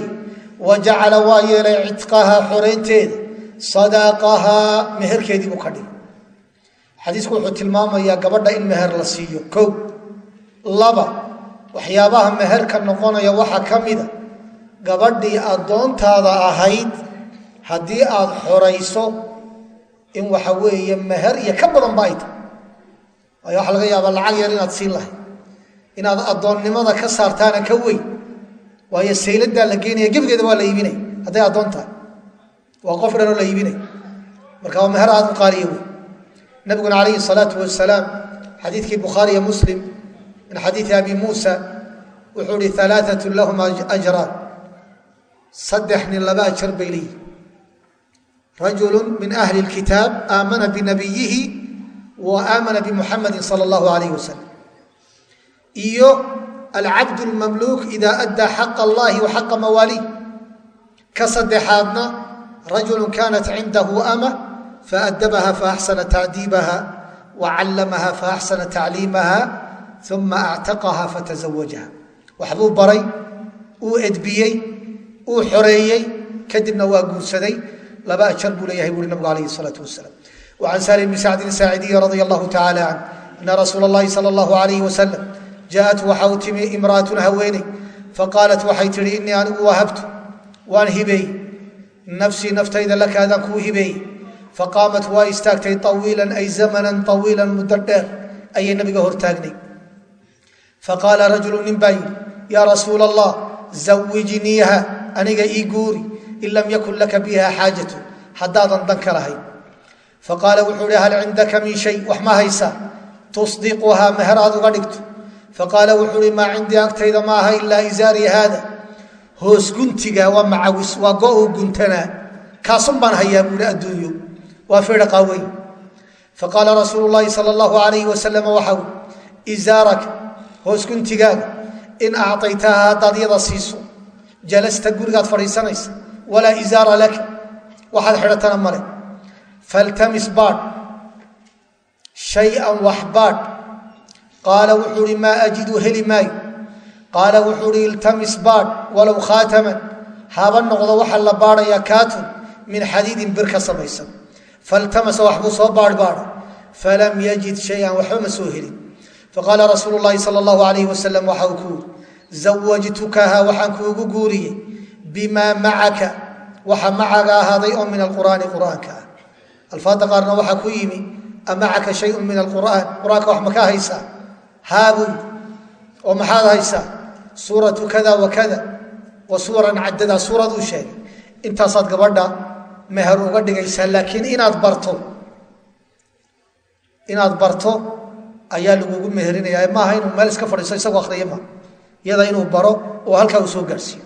A: وجacala waa yeelay citقaha xoraynteeda صadاaqahaa meherkeedii buu ka dhigay xadiisku wuxuu tilmaamayaa gabadha in meher la siiyo kow laba. Waxyaabaha meherka noqonaya waxaa ka mida gabadhii addoontaada ahayd haddii aad xorayso in waxa weeye meher iyo ka badan ba ay tahay. Waayo waxaa laga yaabaa lacag yar inaad siin lahayd. Inaad addoonnimada ka saartaana ka weyn. Waayo sayladaa la geenaya gebigeeda waa la iibinaya hadday addoon tahay. Waa qof dhanoo la iibinaya marka waa meher aad u qaaliya wey nabiguna calayhi salaatu wasalaam xadiidkii bukhaariyo muslim min xadiidi abi muusa wuxuu ihi alaaatu lahum ajraan saddex nin laba ajar bay leeyihiin rajulu min ahli اlkitaab aamana binabiyihi wa aamana bimuxamadi sala allahu alayh wasalam iyo alcabd اlmamluuk ida addaa xaqa allahi wa xaqa mawaalih. Ka saddexaadna rajulu kanat cindahu ama faadabaha faaxsana tacdiibaha wa callamaha faaxsana tacliimaha uma actaqaha fatazawajaha waxbuu baray uu edbiyey uu xoreeyey kadibna waa guursaday laba ajar buu leeyahay buuri nabigu alayh الsalaatu wasalaam وcan salim bni sacdin saacidiyi radi allahu tacala canh ana rasuula اllahi salى اllahu alayh wasalam jaaءat waxa u timi imraatun haweeney faqaalat waxay tihi inii anigu wahabtu waan hibeey nafsii naftayda laka adaan kuu hibeey faqaamat waa istaagtay طawiila ay zamana طawiila muddo dheer ayay nabiga hortaagnay faqaala rajulu nin baa yidhi yaa rasuula allah zawijniiha aniga ii guuri in lam yakun laka biha xaajatu haddaadan dan ka lahayn faqaala wuxuu ihi hal cindaka min shay wax ma haysaa tusdiquhaa meher aad uga dhigto faqaala wuxuu ihi maa cindii agtayda ma aha ilaa izaarii haada hoos guntiga waa macawis waa go-u guntanaa kaasun baan hayaa buuhi hoos guntigaaga in acطaytaha haddaad yada siiso. Jalasta gurigaad fadhiisanaysa. Walaa izaara laka waxaad xidhatana male faltamis baadh shay-an wax baadh qaala wuxuu ihi maa ajidu heli maayo? Qaala wuxuu ihi iltamis baadh walow khaataman. Haba noqdo waxaa la baadhayaa kaatun min xadiidin bir ka samaysan. Faltamasa waxbuu soo baadh baadha. Falam yajid shay-an waxba ma soo helin faqaala rasuulu llaahi sala allahu alayh wasalam waxa uu ku uri zawajtukaha waxaan kuugu guuriyey bimaa macaka waxa macaga ahaaday oo min alqur'aani qur'aanka ah alfaada qaarna waxaa ku yimi amacaka shayun min alqur'aan qur'aanka wax makaa haysaa haabuy oo maxaad haysaa suuratu kada wa kada wa cadadaa suuraduu sheegay intaasaad gabadha meher uga dhigaysaa laakiin barto ayaa lagugu meherinaya maaha inuu meel iska fadhiiso isagoo akhriya ma. Iyada inuu baro oo halkaa uu gaarsiiyo.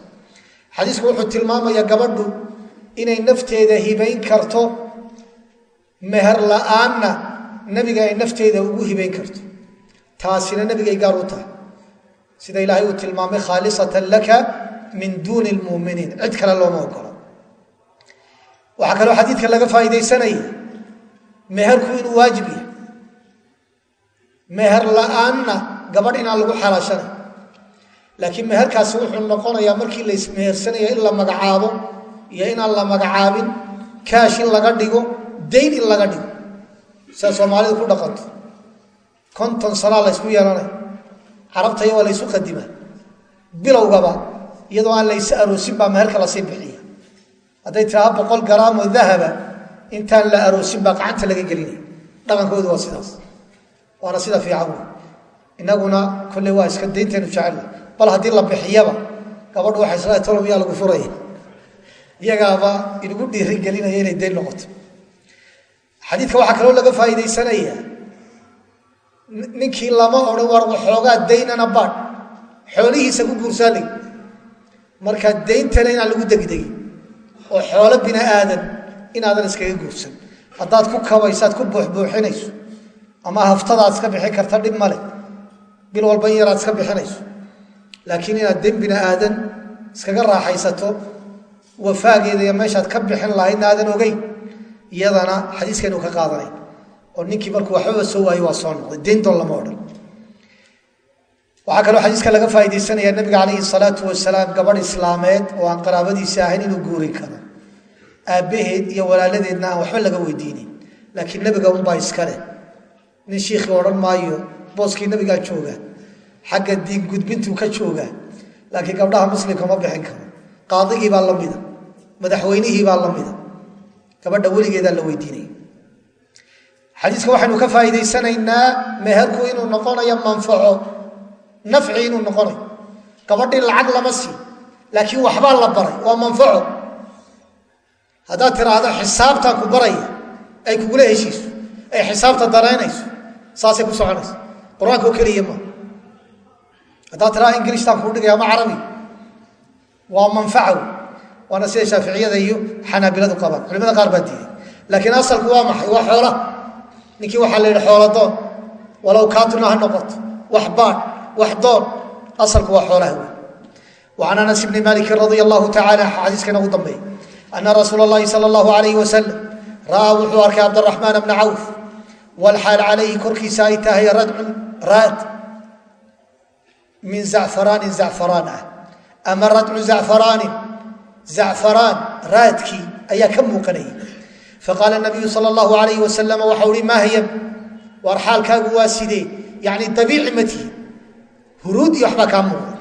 A: Xadiisku wuxuu tilmaamayaa gabadhu inay nafteeda hibayn karto meher la'aanna nebiga ay nafteeda ugu hibayn karto. Taasina nebigay gaar u tahay. Sida ilaahay uu tilmaamay khaalisatan laka min duuni lmuuminiin cid kale looma ogolo. Waxaa kaloo xadiidka laga faa'iidaysanaya meherku inuu waajib yahay meher la'aanna gabadh inaan lagu xalaashanay laakiin meherkaasi wuxuu noqonayaa markii la ismehersanayo in la magacaabo iyo inaan la magacaabin kaash in laga dhigo dayn in laga dhigo. Sidaa soomaalidu ku dhaqanto. Konton sanaa la ysku yeelanay carabtaya waa la ysu qadimaa bilowgaba iyadoo aan laysi aroosin baa meherka la sii bixiya. Hadday tiraha boqol garaamoo dahaba intaan la aroosin baa gacanta laga gelinaya dhaqankoodu waa sidaas waana sida fiican wey inaguna kolley waa iska dayntaynu jecella bal haddii la bixiyaba gabadhu waxay isla tolo miyaa lagu furaya iyagaaba inugu dhiirin gelinaya inay dayn noqoto. Xadiidka waxaa kaloo laga faa'iidaysanaya ninkii lama odhan war waxoogaa daynana baadh xoolihiisa ku guursaalay marka dayntana inaan lagu degdegin oo xoolo bini aadan inaadan iskaga guursan. Haddaad ku kabaysaad ku buuxbuuxinayso ama haftada aad iska bixin karta dhib male bil walba in yar aad iska bixinayso. Laakiin inaad den bini aadan iskaga raaxaysato wafaageeda iyo meeshaad ka bixin lahaydna aadan ogeyn iyadana xadiiskaynu ka qaadanay oo ninkii markuu waxbaba soo waayo waa soo noqday. Deyndoon lama odhan. Waxaa kaloo xadiiska laga faa'idaysanaya nabiga calayhi salaatu wasalaam gabadh islaameed oo aan qaraabadiisa ahayn inuu guurin karo. Aabbaheed iyo walaaladeedna aan waxba laga weydiinin. Laakiin nebiga unbaa iska leh nin shiikhii odhan maayo booskii nebigaa jooga xagga diin gudbintuu ka joogaa laakiin gabdhaha muslimka ma bixin karo. Qaadigii baa la mida madaxweynihii baa la mida gabadha weligeedaa la weydiinaya xadiiska waxaynu ka faa'iidaysanaynaa meherku inuu noqonayo manfaco nafci inuu noqonayo gabadhii lacag lama sii laakiin waxbaa la baray waa manfaco. Haddaad tiraahdo xisaabtaan ku baraya ay kugula heshiiso ay xisaabta daraynayso saasay ku soconaysa. Qur'aanka oo keliya ma. Haddaad tiraado ingilishtaan kuu dhigaya ama carabi waa manfaco waana sida shaaficiyada iyo xanaabiladu qabaan culimada qaar baa diiday laakiin asalku waa maxay? Waa xoola ninkii waxaa la yidhi xooladoon walow kaatuna ha noqoto. Wax baadh wax doon. Asalku waa xoolaha wey wacan anas bni maliki radia allahu tacala xadiiskana ugu dambeeya ana rasuula اllahi sala allahu alayh wasalam ra'aa wuxuu arkay cabdiraxmaan bna cawf walxaal calayhi korkiisa ay tahay radcun raad min zacfaraanin zacfaraan ah ama radcu zacfaraanin zacfaraan raadkii ayaa ka muuqanayay faqaala nabiyu sal allahu alayh wasalam waxau hi mahyam waar xaalkaagu waa sidee yani dabiici matihi huruud iyo waxbaa kaa muuqda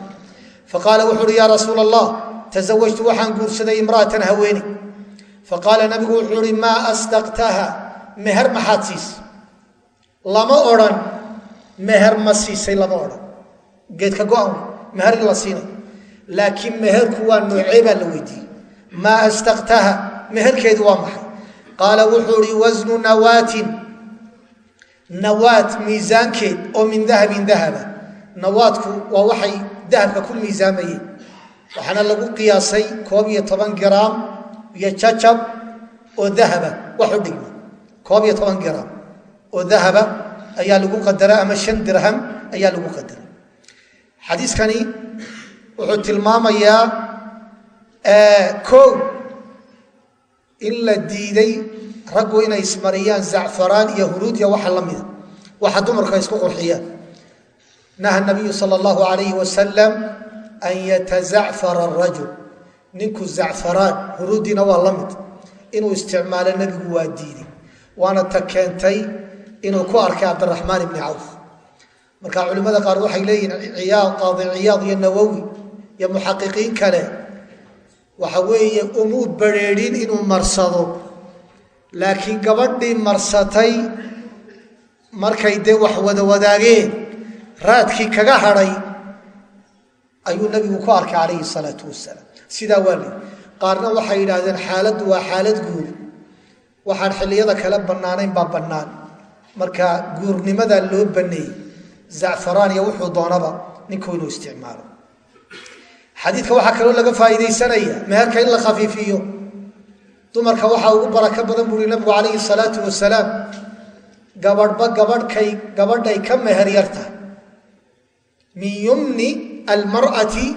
A: faqaala wuxu uhi yaa rasuula allah tasawajtu waxaan guursaday imra'atan haweene faqaala nabigu wuxuu lama odhan meher ma siisay lama odhan. Geedka go-an meher la siinayo laakiin meherku waa noocee baa la weydiiyey. Maa asdaqtaha meherkeedu waa maxay? Qaala wuxuu ihi wasnu nawaatin. Nawaat miisaankeed oo min dahabin dahaba. Nawaadku waa waxay dahabka ku miisaamayeen waxaana lagu qiyaasay koob iyo toban garaam iyo jacab oo dahaba wax u dhigma. Koob iyo toban garaam oo dahaba ayaa lagu qadara ama shan dirham ayaa lagu qadara. Xadiiskani wuxuu tilmaamayaa kow in la diiday raggu inay ismariyaan zacfaraan iyo huruud iyo waxa la mida. Waxa dumarku ay isku qurxiyaan naha nabiyu sal allahu alayhi wasalam an yatazacfara arajul ninku zacfaraan huruuddiina waa la mid. Inuu isticmaalo nebigu waa diiday waana ta keentay inuu ku arkay cabdiraxmaan ibni cawf marka culimmada qaar waxay leeyihiin ciyaad qaadi ciyaad iyo nawowi iyo muxaqiqiin kale. Waxa weeye umuu bareedhin inuu marsado. Laakiin gabadhii marsatay markay dee wax wada wadaageen raadkii kaga hadhay ayuu nabigu ku arkay calayhi salaatu wasalaam sidaa waa lii qaarna waxay yidhaahdeen xaaladdu waa xaalad guur waxaan xilliyada kale bannaanayn baa bannaan marka guurnimadaa loo baneeyey zacfaraan iyo wuxuu doonaba ninku inuu isticmaalo. Xadiidka waxaa kaloo laga faa'iidaysanaya meherka in la khafiifiyo. Dumarka waxaa ugu barako badan buuri nabigu calayhi salaatu wasalaam gabadhba gabadhkay gabadhay ka meher yartahay min yumni almar'ati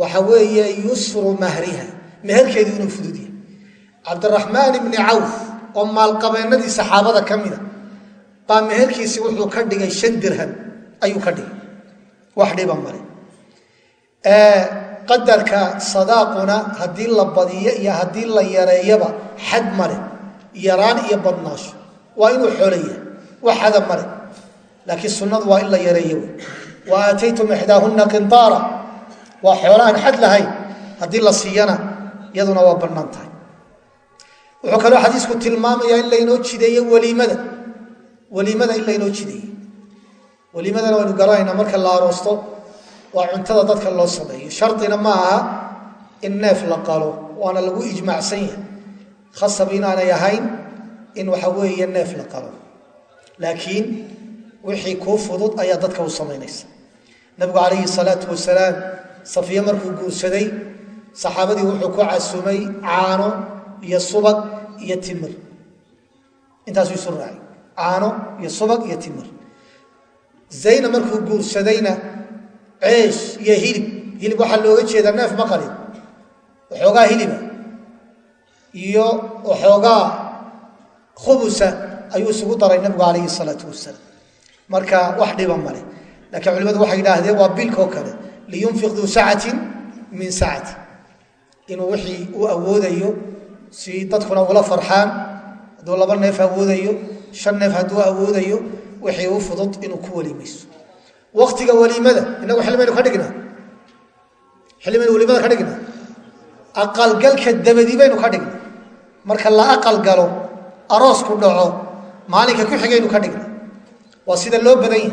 A: waxa weeye yusru mahriha. Meherkeedu inuu fudud yahay cabdiraxmaan ibni cawf oo maalqabeennadii saxaabada ka mida. Baa meherkiisii wuxuu ka dhigay shan dirham ayuu ka dhigay. Wax dhiba male qadarka sadaaquna haddii la badiyo iyo haddii la yareeyaba xad male yaraan iyo badnaasho waa inuu xoolaya wax xada male laakiin sunnadu waa in la yareeyo. Wey wa aataytum ixdaahunna qintaara. Waa xoolaaan xad lahayn. Haddii la siiyana iyaduna waa bannaan tahay wuxuu kaloo xadiisku tilmaamayaa in laynoo jideeyo weliimada weliimada in laynoo jideeyey. Weliimadana waynu garanaynaa marka la aroosto. Waa cuntada dadka loo sameeyo. Shardina ma aha in neef la qalo. Waana lagu ijmaacsan yahay. Khasab inaanay ahayn in waxa weeye neef la qalo. Laakiin wixii kuu fudud ayaa dadka u samaynaysa nabigu calayhi salaatu wasalaam safiye markuu guursaday saxaabadii wuxuu ku casumay caano iyo subag iyo timir. Intaasuu isu raacay. Caano iyo subag iyo timir. Zayna markuu guursadayna ceesh iyo hilib. Hilib waxaa looga jeedaa neef ma qalin. Waxoogaa hiliba. Iyo waxoogaa khubusa ayuu isugu daray nabigu calayhi salaatu wasalaam. Marka wax dhiba male laakiin culimadu waxay yidhaahdeen waa bilkoo kale. Liyunfiq duu sacatin min sacati inuu wixii uu awoodayo si dadkuna ula farxaan. Hadduu laba neef awoodayo shan neef hadduu awoodayo wixii u fudud inuu ku welimayso waktiga weliimada inagu xilmaynu ka dhignaa. Xilmaynu weliimada ka dhignaa. Aqalgalka dabadii baynu ka dhignaa. Marka la aqal galo aroosku dhaco maalinka ku xigaynu ka dhigna waa sida loo badan yahay.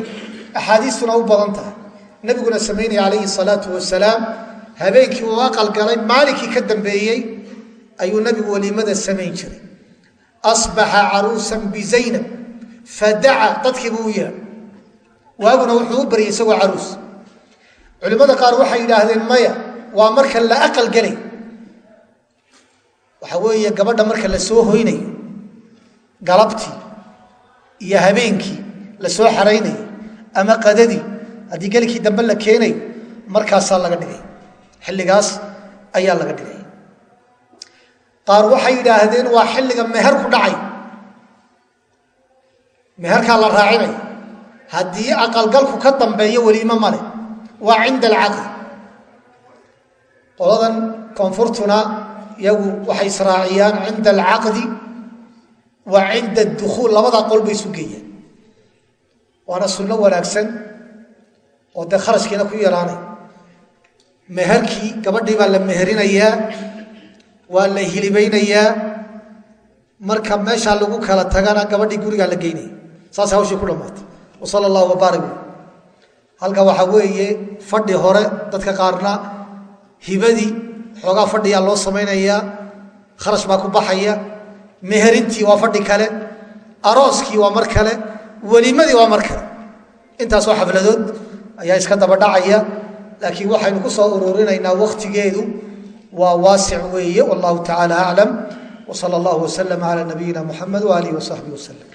A: Axaadiistuna u badan tahay. Nabiguna samaynaya calayhi salaatu wasalaam habeenkii uu aqal galay maalinkii ka dambeeyey ayuu nabigu weliimada samayn jiray. Asbaxa caruusan bizaynab fadaca dadkiibuu u yeedhay waaguna wuxuu u baryay isagoo caruus culimmada qaar waxay yidhaahdeen maya waa marka la aqal galay. Waxa weeye gabadha marka la soo hoynayo galabtii iyo habeenkii la soo xaraynayo ama qadadii haddii gelikii dambe la keenayo markaasaa laga dhigay. Xilligaas ayaa laga dhigay qaar waxay yidhaahdeen waa xilliga meher ku dhacay. Meherkaa la raacinaya haddii aqalgalku ka dambeeyo weliimo male. Waa cinda alcaqdi qoladan koonfurtuna iyagu waxay israaciyaan cinda alcaqdi wa cinda adukhuul labadaa qol bay isu geeyaan waana sunno wanaagsan oo dee kharashkiina ku yaraanay. Meherkii gabadhii baa la meherinayaa waa la hilibaynayaa marka meeshaa lagu kala tagana gabadhii gurigaa la geynaya saas hawshii ku dhammaatay. Wa sala allahu wabaarik halka waxaa weeye fadhi hore dadka qaarna hibadii xoogaa fadhiyaa loo samaynayaa kharash baa ku baxaya meherintii waa fadhi kale arooskii waa mar kale welimadii waa mar kale. Intaasoo xafladood ayaa iska daba dhacaya laakiin waxaynu ku soo ururinaynaa wakhtigeedu waa waasic weeye wallahu tacaala aclam wsala allahu waslama cala nabiyina muxamed waaalihi wasaxbihi waslem